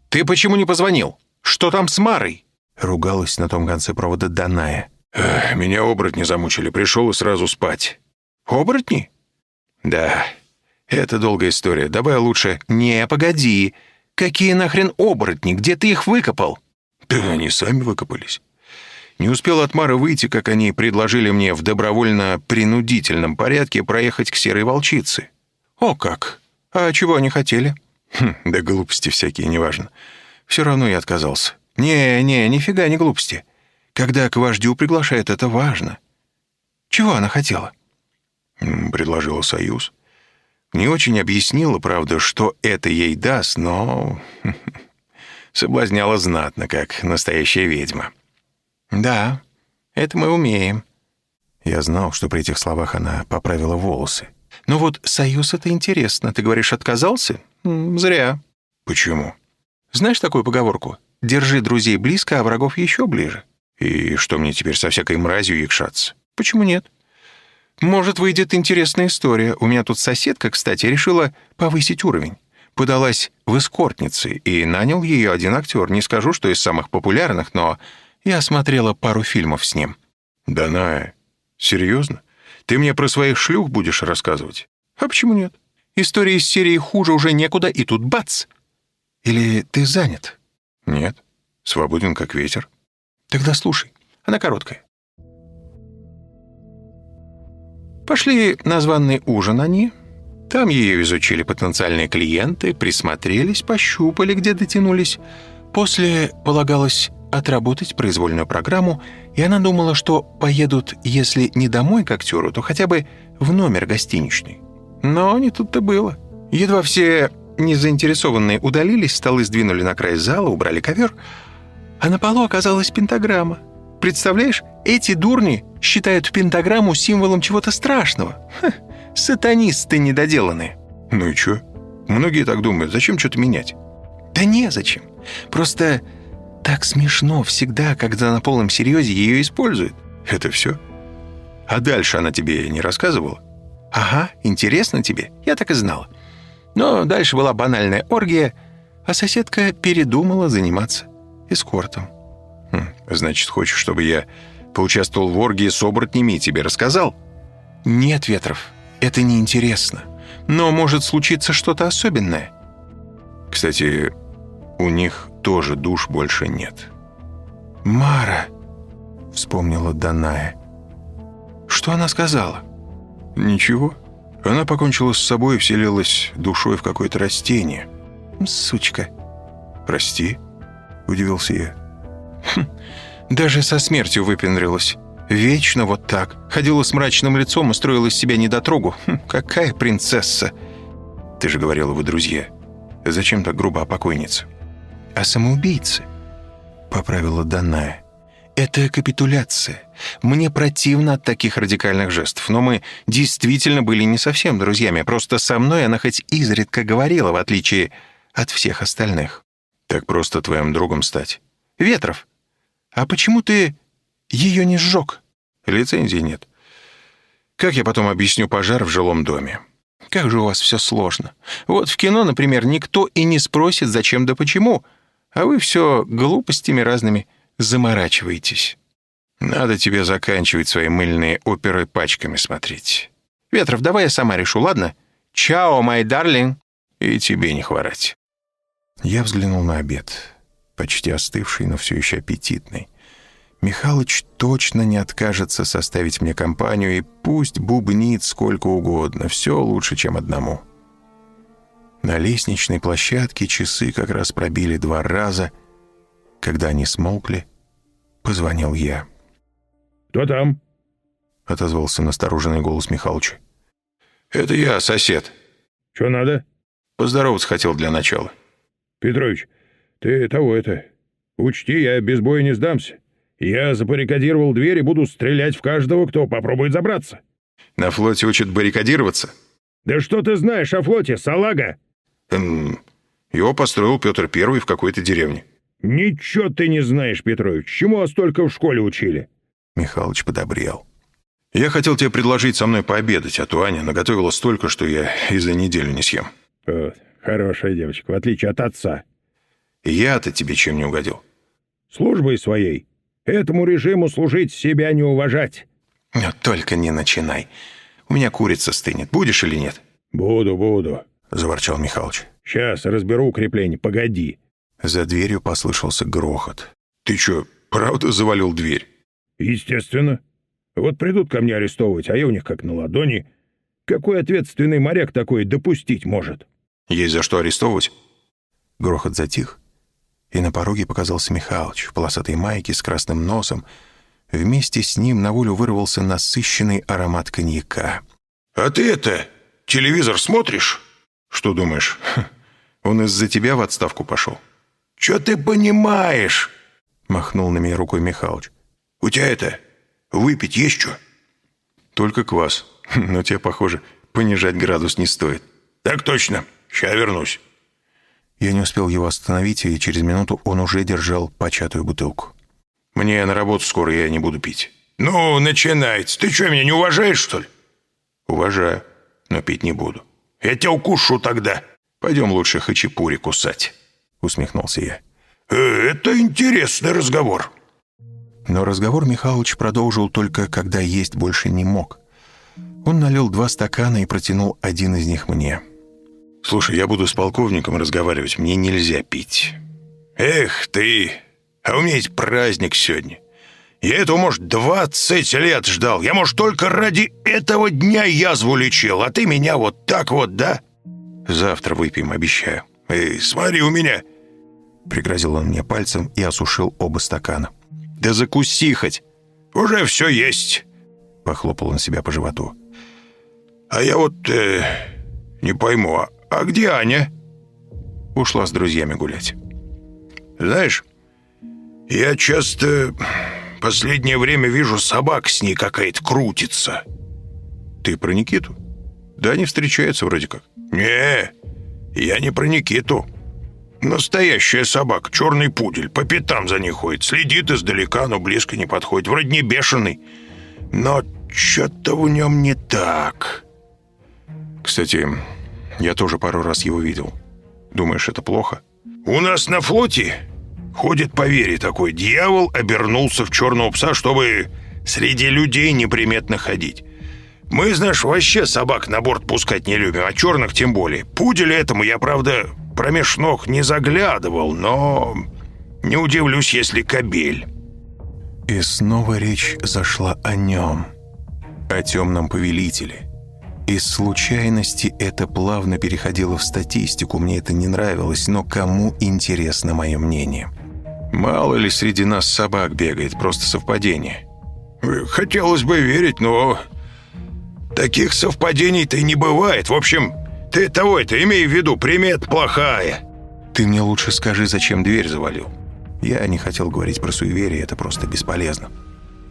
«Ты почему не позвонил? Что там с Марой?» Ругалась на том конце провода Даная. «Меня оборотни замучили, пришел и сразу спать». «Оборотни?» «Да, это долгая история. Давай лучше...» «Не, погоди. Какие нахрен оборотни? Где ты их выкопал?» «Да они сами выкопались». Не успел от Мары выйти, как они предложили мне в добровольно-принудительном порядке проехать к Серой Волчице. «О как! А чего они хотели?» Хм, да глупости всякие, неважно. Все равно я отказался. Не-не, нифига не глупости. Когда к вождю приглашают, это важно. Чего она хотела? Предложила союз. Не очень объяснила, правда, что это ей даст, но... Соблазняла знатно, как настоящая ведьма. «Да, это мы умеем». Я знал, что при этих словах она поправила волосы. «Ну вот союз — это интересно. Ты говоришь, отказался? Зря. Почему? Знаешь такую поговорку? Держи друзей близко, а врагов еще ближе. И что мне теперь со всякой мразью якшаться? Почему нет? Может, выйдет интересная история. У меня тут соседка, кстати, решила повысить уровень. Подалась в эскортницы, и нанял ее один актер. Не скажу, что из самых популярных, но я смотрела пару фильмов с ним. Даная, серьезно? Ты мне про своих шлюх будешь рассказывать? А почему нет? История из серии «Хуже уже некуда», и тут бац! Или ты занят? Нет, свободен как ветер. Тогда слушай, она короткая. Пошли на званный ужин они. Там ее изучили потенциальные клиенты, присмотрелись, пощупали, где дотянулись. После полагалось отработать произвольную программу, и она думала, что поедут, если не домой к актеру, то хотя бы в номер гостиничный. Но не тут-то было. Едва все незаинтересованные удалились, столы сдвинули на край зала, убрали ковер, а на полу оказалась пентаграмма. Представляешь, эти дурни считают пентаграмму символом чего-то страшного. Ха, сатанисты недоделанные. Ну и чё? Многие так думают. Зачем что-то менять? Да незачем. Просто так смешно всегда, когда на полном серьезе ее используют. Это все? А дальше она тебе не рассказывала? Ага, интересно тебе? Я так и знала. Но дальше была банальная оргия, а соседка передумала заниматься эскортом. Хм, значит, хочешь, чтобы я поучаствовал в оргии с оборотнями и тебе рассказал? Нет, Ветров, это неинтересно. Но может случиться что-то особенное. Кстати, у них тоже душ больше нет. «Мара», — вспомнила Даная. «Что она сказала?» «Ничего. Она покончила с собой и вселилась душой в какое-то растение». «Сучка». «Прости», — удивился я. Хм, даже со смертью выпендрилась. Вечно вот так. Ходила с мрачным лицом и строила из себя недотрогу. Хм, какая принцесса. Ты же говорила, вы друзья. Зачем так грубо о покойнице? О самоубийце, поправила Даная. Это капитуляция. Мне противно от таких радикальных жестов, но мы действительно были не совсем друзьями. Просто со мной она хоть изредка говорила, в отличие от всех остальных. Так просто твоим другом стать. Ветров, а почему ты ее не сжег? Лицензии нет. Как я потом объясню пожар в жилом доме? Как же у вас все сложно. Вот в кино, например, никто и не спросит, зачем да почему, а вы все глупостями разными заморачиваетесь. Надо тебе заканчивать свои мыльные оперы пачками смотреть. Ветров, давай я сама решу, ладно? Чао, май дарлинг. И тебе не хворать. Я взглянул на обед, почти остывший, но все еще аппетитный. Михалыч точно не откажется составить мне компанию, и пусть бубнит сколько угодно, все лучше, чем одному. На лестничной площадке часы как раз пробили два раза. Когда они смолкли, позвонил я. «Кто там?» — отозвался настороженный голос Михалыча. «Это я, сосед». «Что надо?» «Поздороваться хотел для начала». «Петрович, ты того это... Учти, я без боя не сдамся. Я забаррикадировал дверь и буду стрелять в каждого, кто попробует забраться». «На флоте учат баррикадироваться?» «Да что ты знаешь о флоте, салага?» «Эм, его построил Петр Первый в какой-то деревне». «Ничего ты не знаешь, Петрович. Чему вас только в школе учили?» Михалыч подобрел. «Я хотел тебе предложить со мной пообедать, а то Аня наготовила столько, что я и за неделю не съем». Вот, хорошая девочка, в отличие от отца. «Я-то тебе чем не угодил?» «Службой своей. Этому режиму служить, себя не уважать». Но только не начинай. У меня курица стынет. Будешь или нет? «Буду, буду», — заворчал Михалыч. «Сейчас разберу укрепление, погоди». За дверью послышался грохот. «Ты что, правда завалил дверь?» «Естественно. Вот придут ко мне арестовывать, а я у них как на ладони. Какой ответственный моряк такой допустить может?» «Есть за что арестовывать?» Грохот затих, и на пороге показался Михалыч в полосатой майке с красным носом. Вместе с ним на волю вырвался насыщенный аромат коньяка. «А ты это, телевизор смотришь?» «Что думаешь, он из-за тебя в отставку пошел?» «Че ты понимаешь?» — махнул на меня рукой Михалыч. «У тебя это, выпить есть что?» «Только квас, но тебе, похоже, понижать градус не стоит». «Так точно, сейчас вернусь». Я не успел его остановить, и через минуту он уже держал початую бутылку. «Мне на работу скоро, я не буду пить». «Ну, начинается. Ты что, меня не уважаешь, что ли?» «Уважаю, но пить не буду». «Я тебя укушу тогда». «Пойдем лучше хачапури кусать», — усмехнулся я. Э, «Это интересный разговор». Но разговор Михалыч продолжил только, когда есть больше не мог. Он налил два стакана и протянул один из них мне. «Слушай, я буду с полковником разговаривать, мне нельзя пить». «Эх ты, а у меня есть праздник сегодня. Я этого, может, двадцать лет ждал. Я, может, только ради этого дня язву лечил, а ты меня вот так вот, да?» «Завтра выпьем, обещаю». «Эй, смотри у меня!» Пригрозил он мне пальцем и осушил оба стакана. «Да закуси хоть!» «Уже все есть!» Похлопал он себя по животу. «А я вот э, не пойму, а, а где Аня?» Ушла с друзьями гулять. «Знаешь, я часто последнее время вижу собак с ней какая-то крутится». «Ты про Никиту?» «Да они встречаются вроде как». «Не, я не про Никиту. Настоящая собака, черный пудель, по пятам за ней ходит, следит издалека, но близко не подходит, вроде не бешеный, но что-то в нем не так». «Кстати, я тоже пару раз его видел. Думаешь, это плохо?» «У нас на флоте ходит по вере такой. Дьявол обернулся в черного пса, чтобы среди людей неприметно ходить. Мы, знаешь, вообще собак на борт пускать не любим, а черных тем более. Пуделя этому я, правда, промеж ног не заглядывал, но не удивлюсь, если кобель». И снова речь зашла о нем, о темном повелителе. Из случайности это плавно переходило в статистику, мне это не нравилось, но кому интересно мое мнение? Мало ли среди нас собак бегает, просто совпадение. Хотелось бы верить, но таких совпадений-то и не бывает. В общем, ты того это имей в виду, примет плохая. Ты мне лучше скажи, зачем дверь завалил. Я не хотел говорить про суеверие, это просто бесполезно.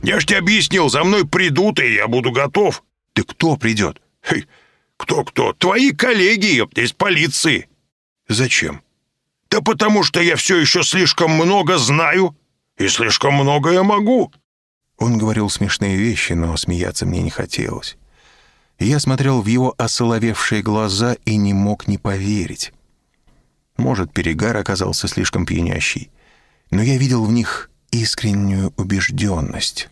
Я ж тебе объяснил, за мной придут, и я буду готов. Ты кто придет? Кто-кто? Твои коллеги из полиции. Зачем? Да потому что я все еще слишком много знаю и слишком много я могу. Он говорил смешные вещи, но смеяться мне не хотелось. Я смотрел в его осоловевшие глаза и не мог не поверить. Может, перегар оказался слишком пьянящий, но я видел в них искреннюю убежденность.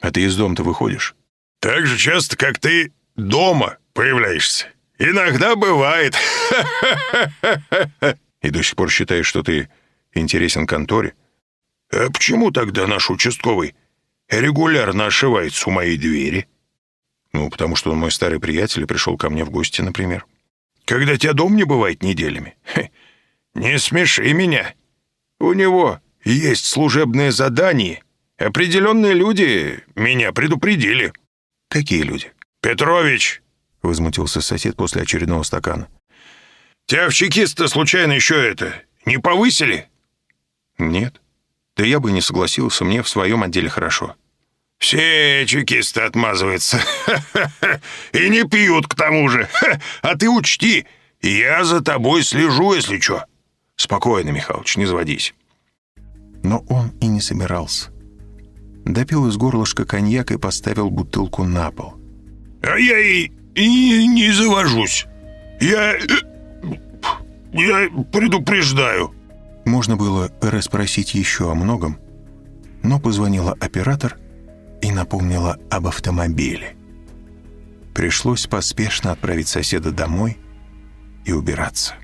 «А ты из дома-то выходишь?» «Так же часто, как ты дома появляешься. Иногда бывает. И до сих пор считаешь, что ты интересен конторе? А почему тогда наш участковый регулярно ошивается у моей двери? Ну, потому что он мой старый приятель и пришел ко мне в гости, например. Когда тебя дом не бывает неделями. Хе, не смеши меня. У него есть служебное задание. Определенные люди меня предупредили. Какие люди? Петрович, возмутился сосед после очередного стакана. Тебя в чекиста случайно еще это не повысили? Нет. Да я бы не согласился, мне в своем отделе хорошо. Все чекисты отмазываются. И не пьют к тому же. А ты учти, я за тобой слежу, если что. Спокойно, Михалыч, не заводись. Но он и не собирался. Допил из горлышка коньяк и поставил бутылку на пол. А я и, и не завожусь. Я... Я предупреждаю. Можно было расспросить еще о многом, но позвонила оператор и напомнила об автомобиле. Пришлось поспешно отправить соседа домой и убираться.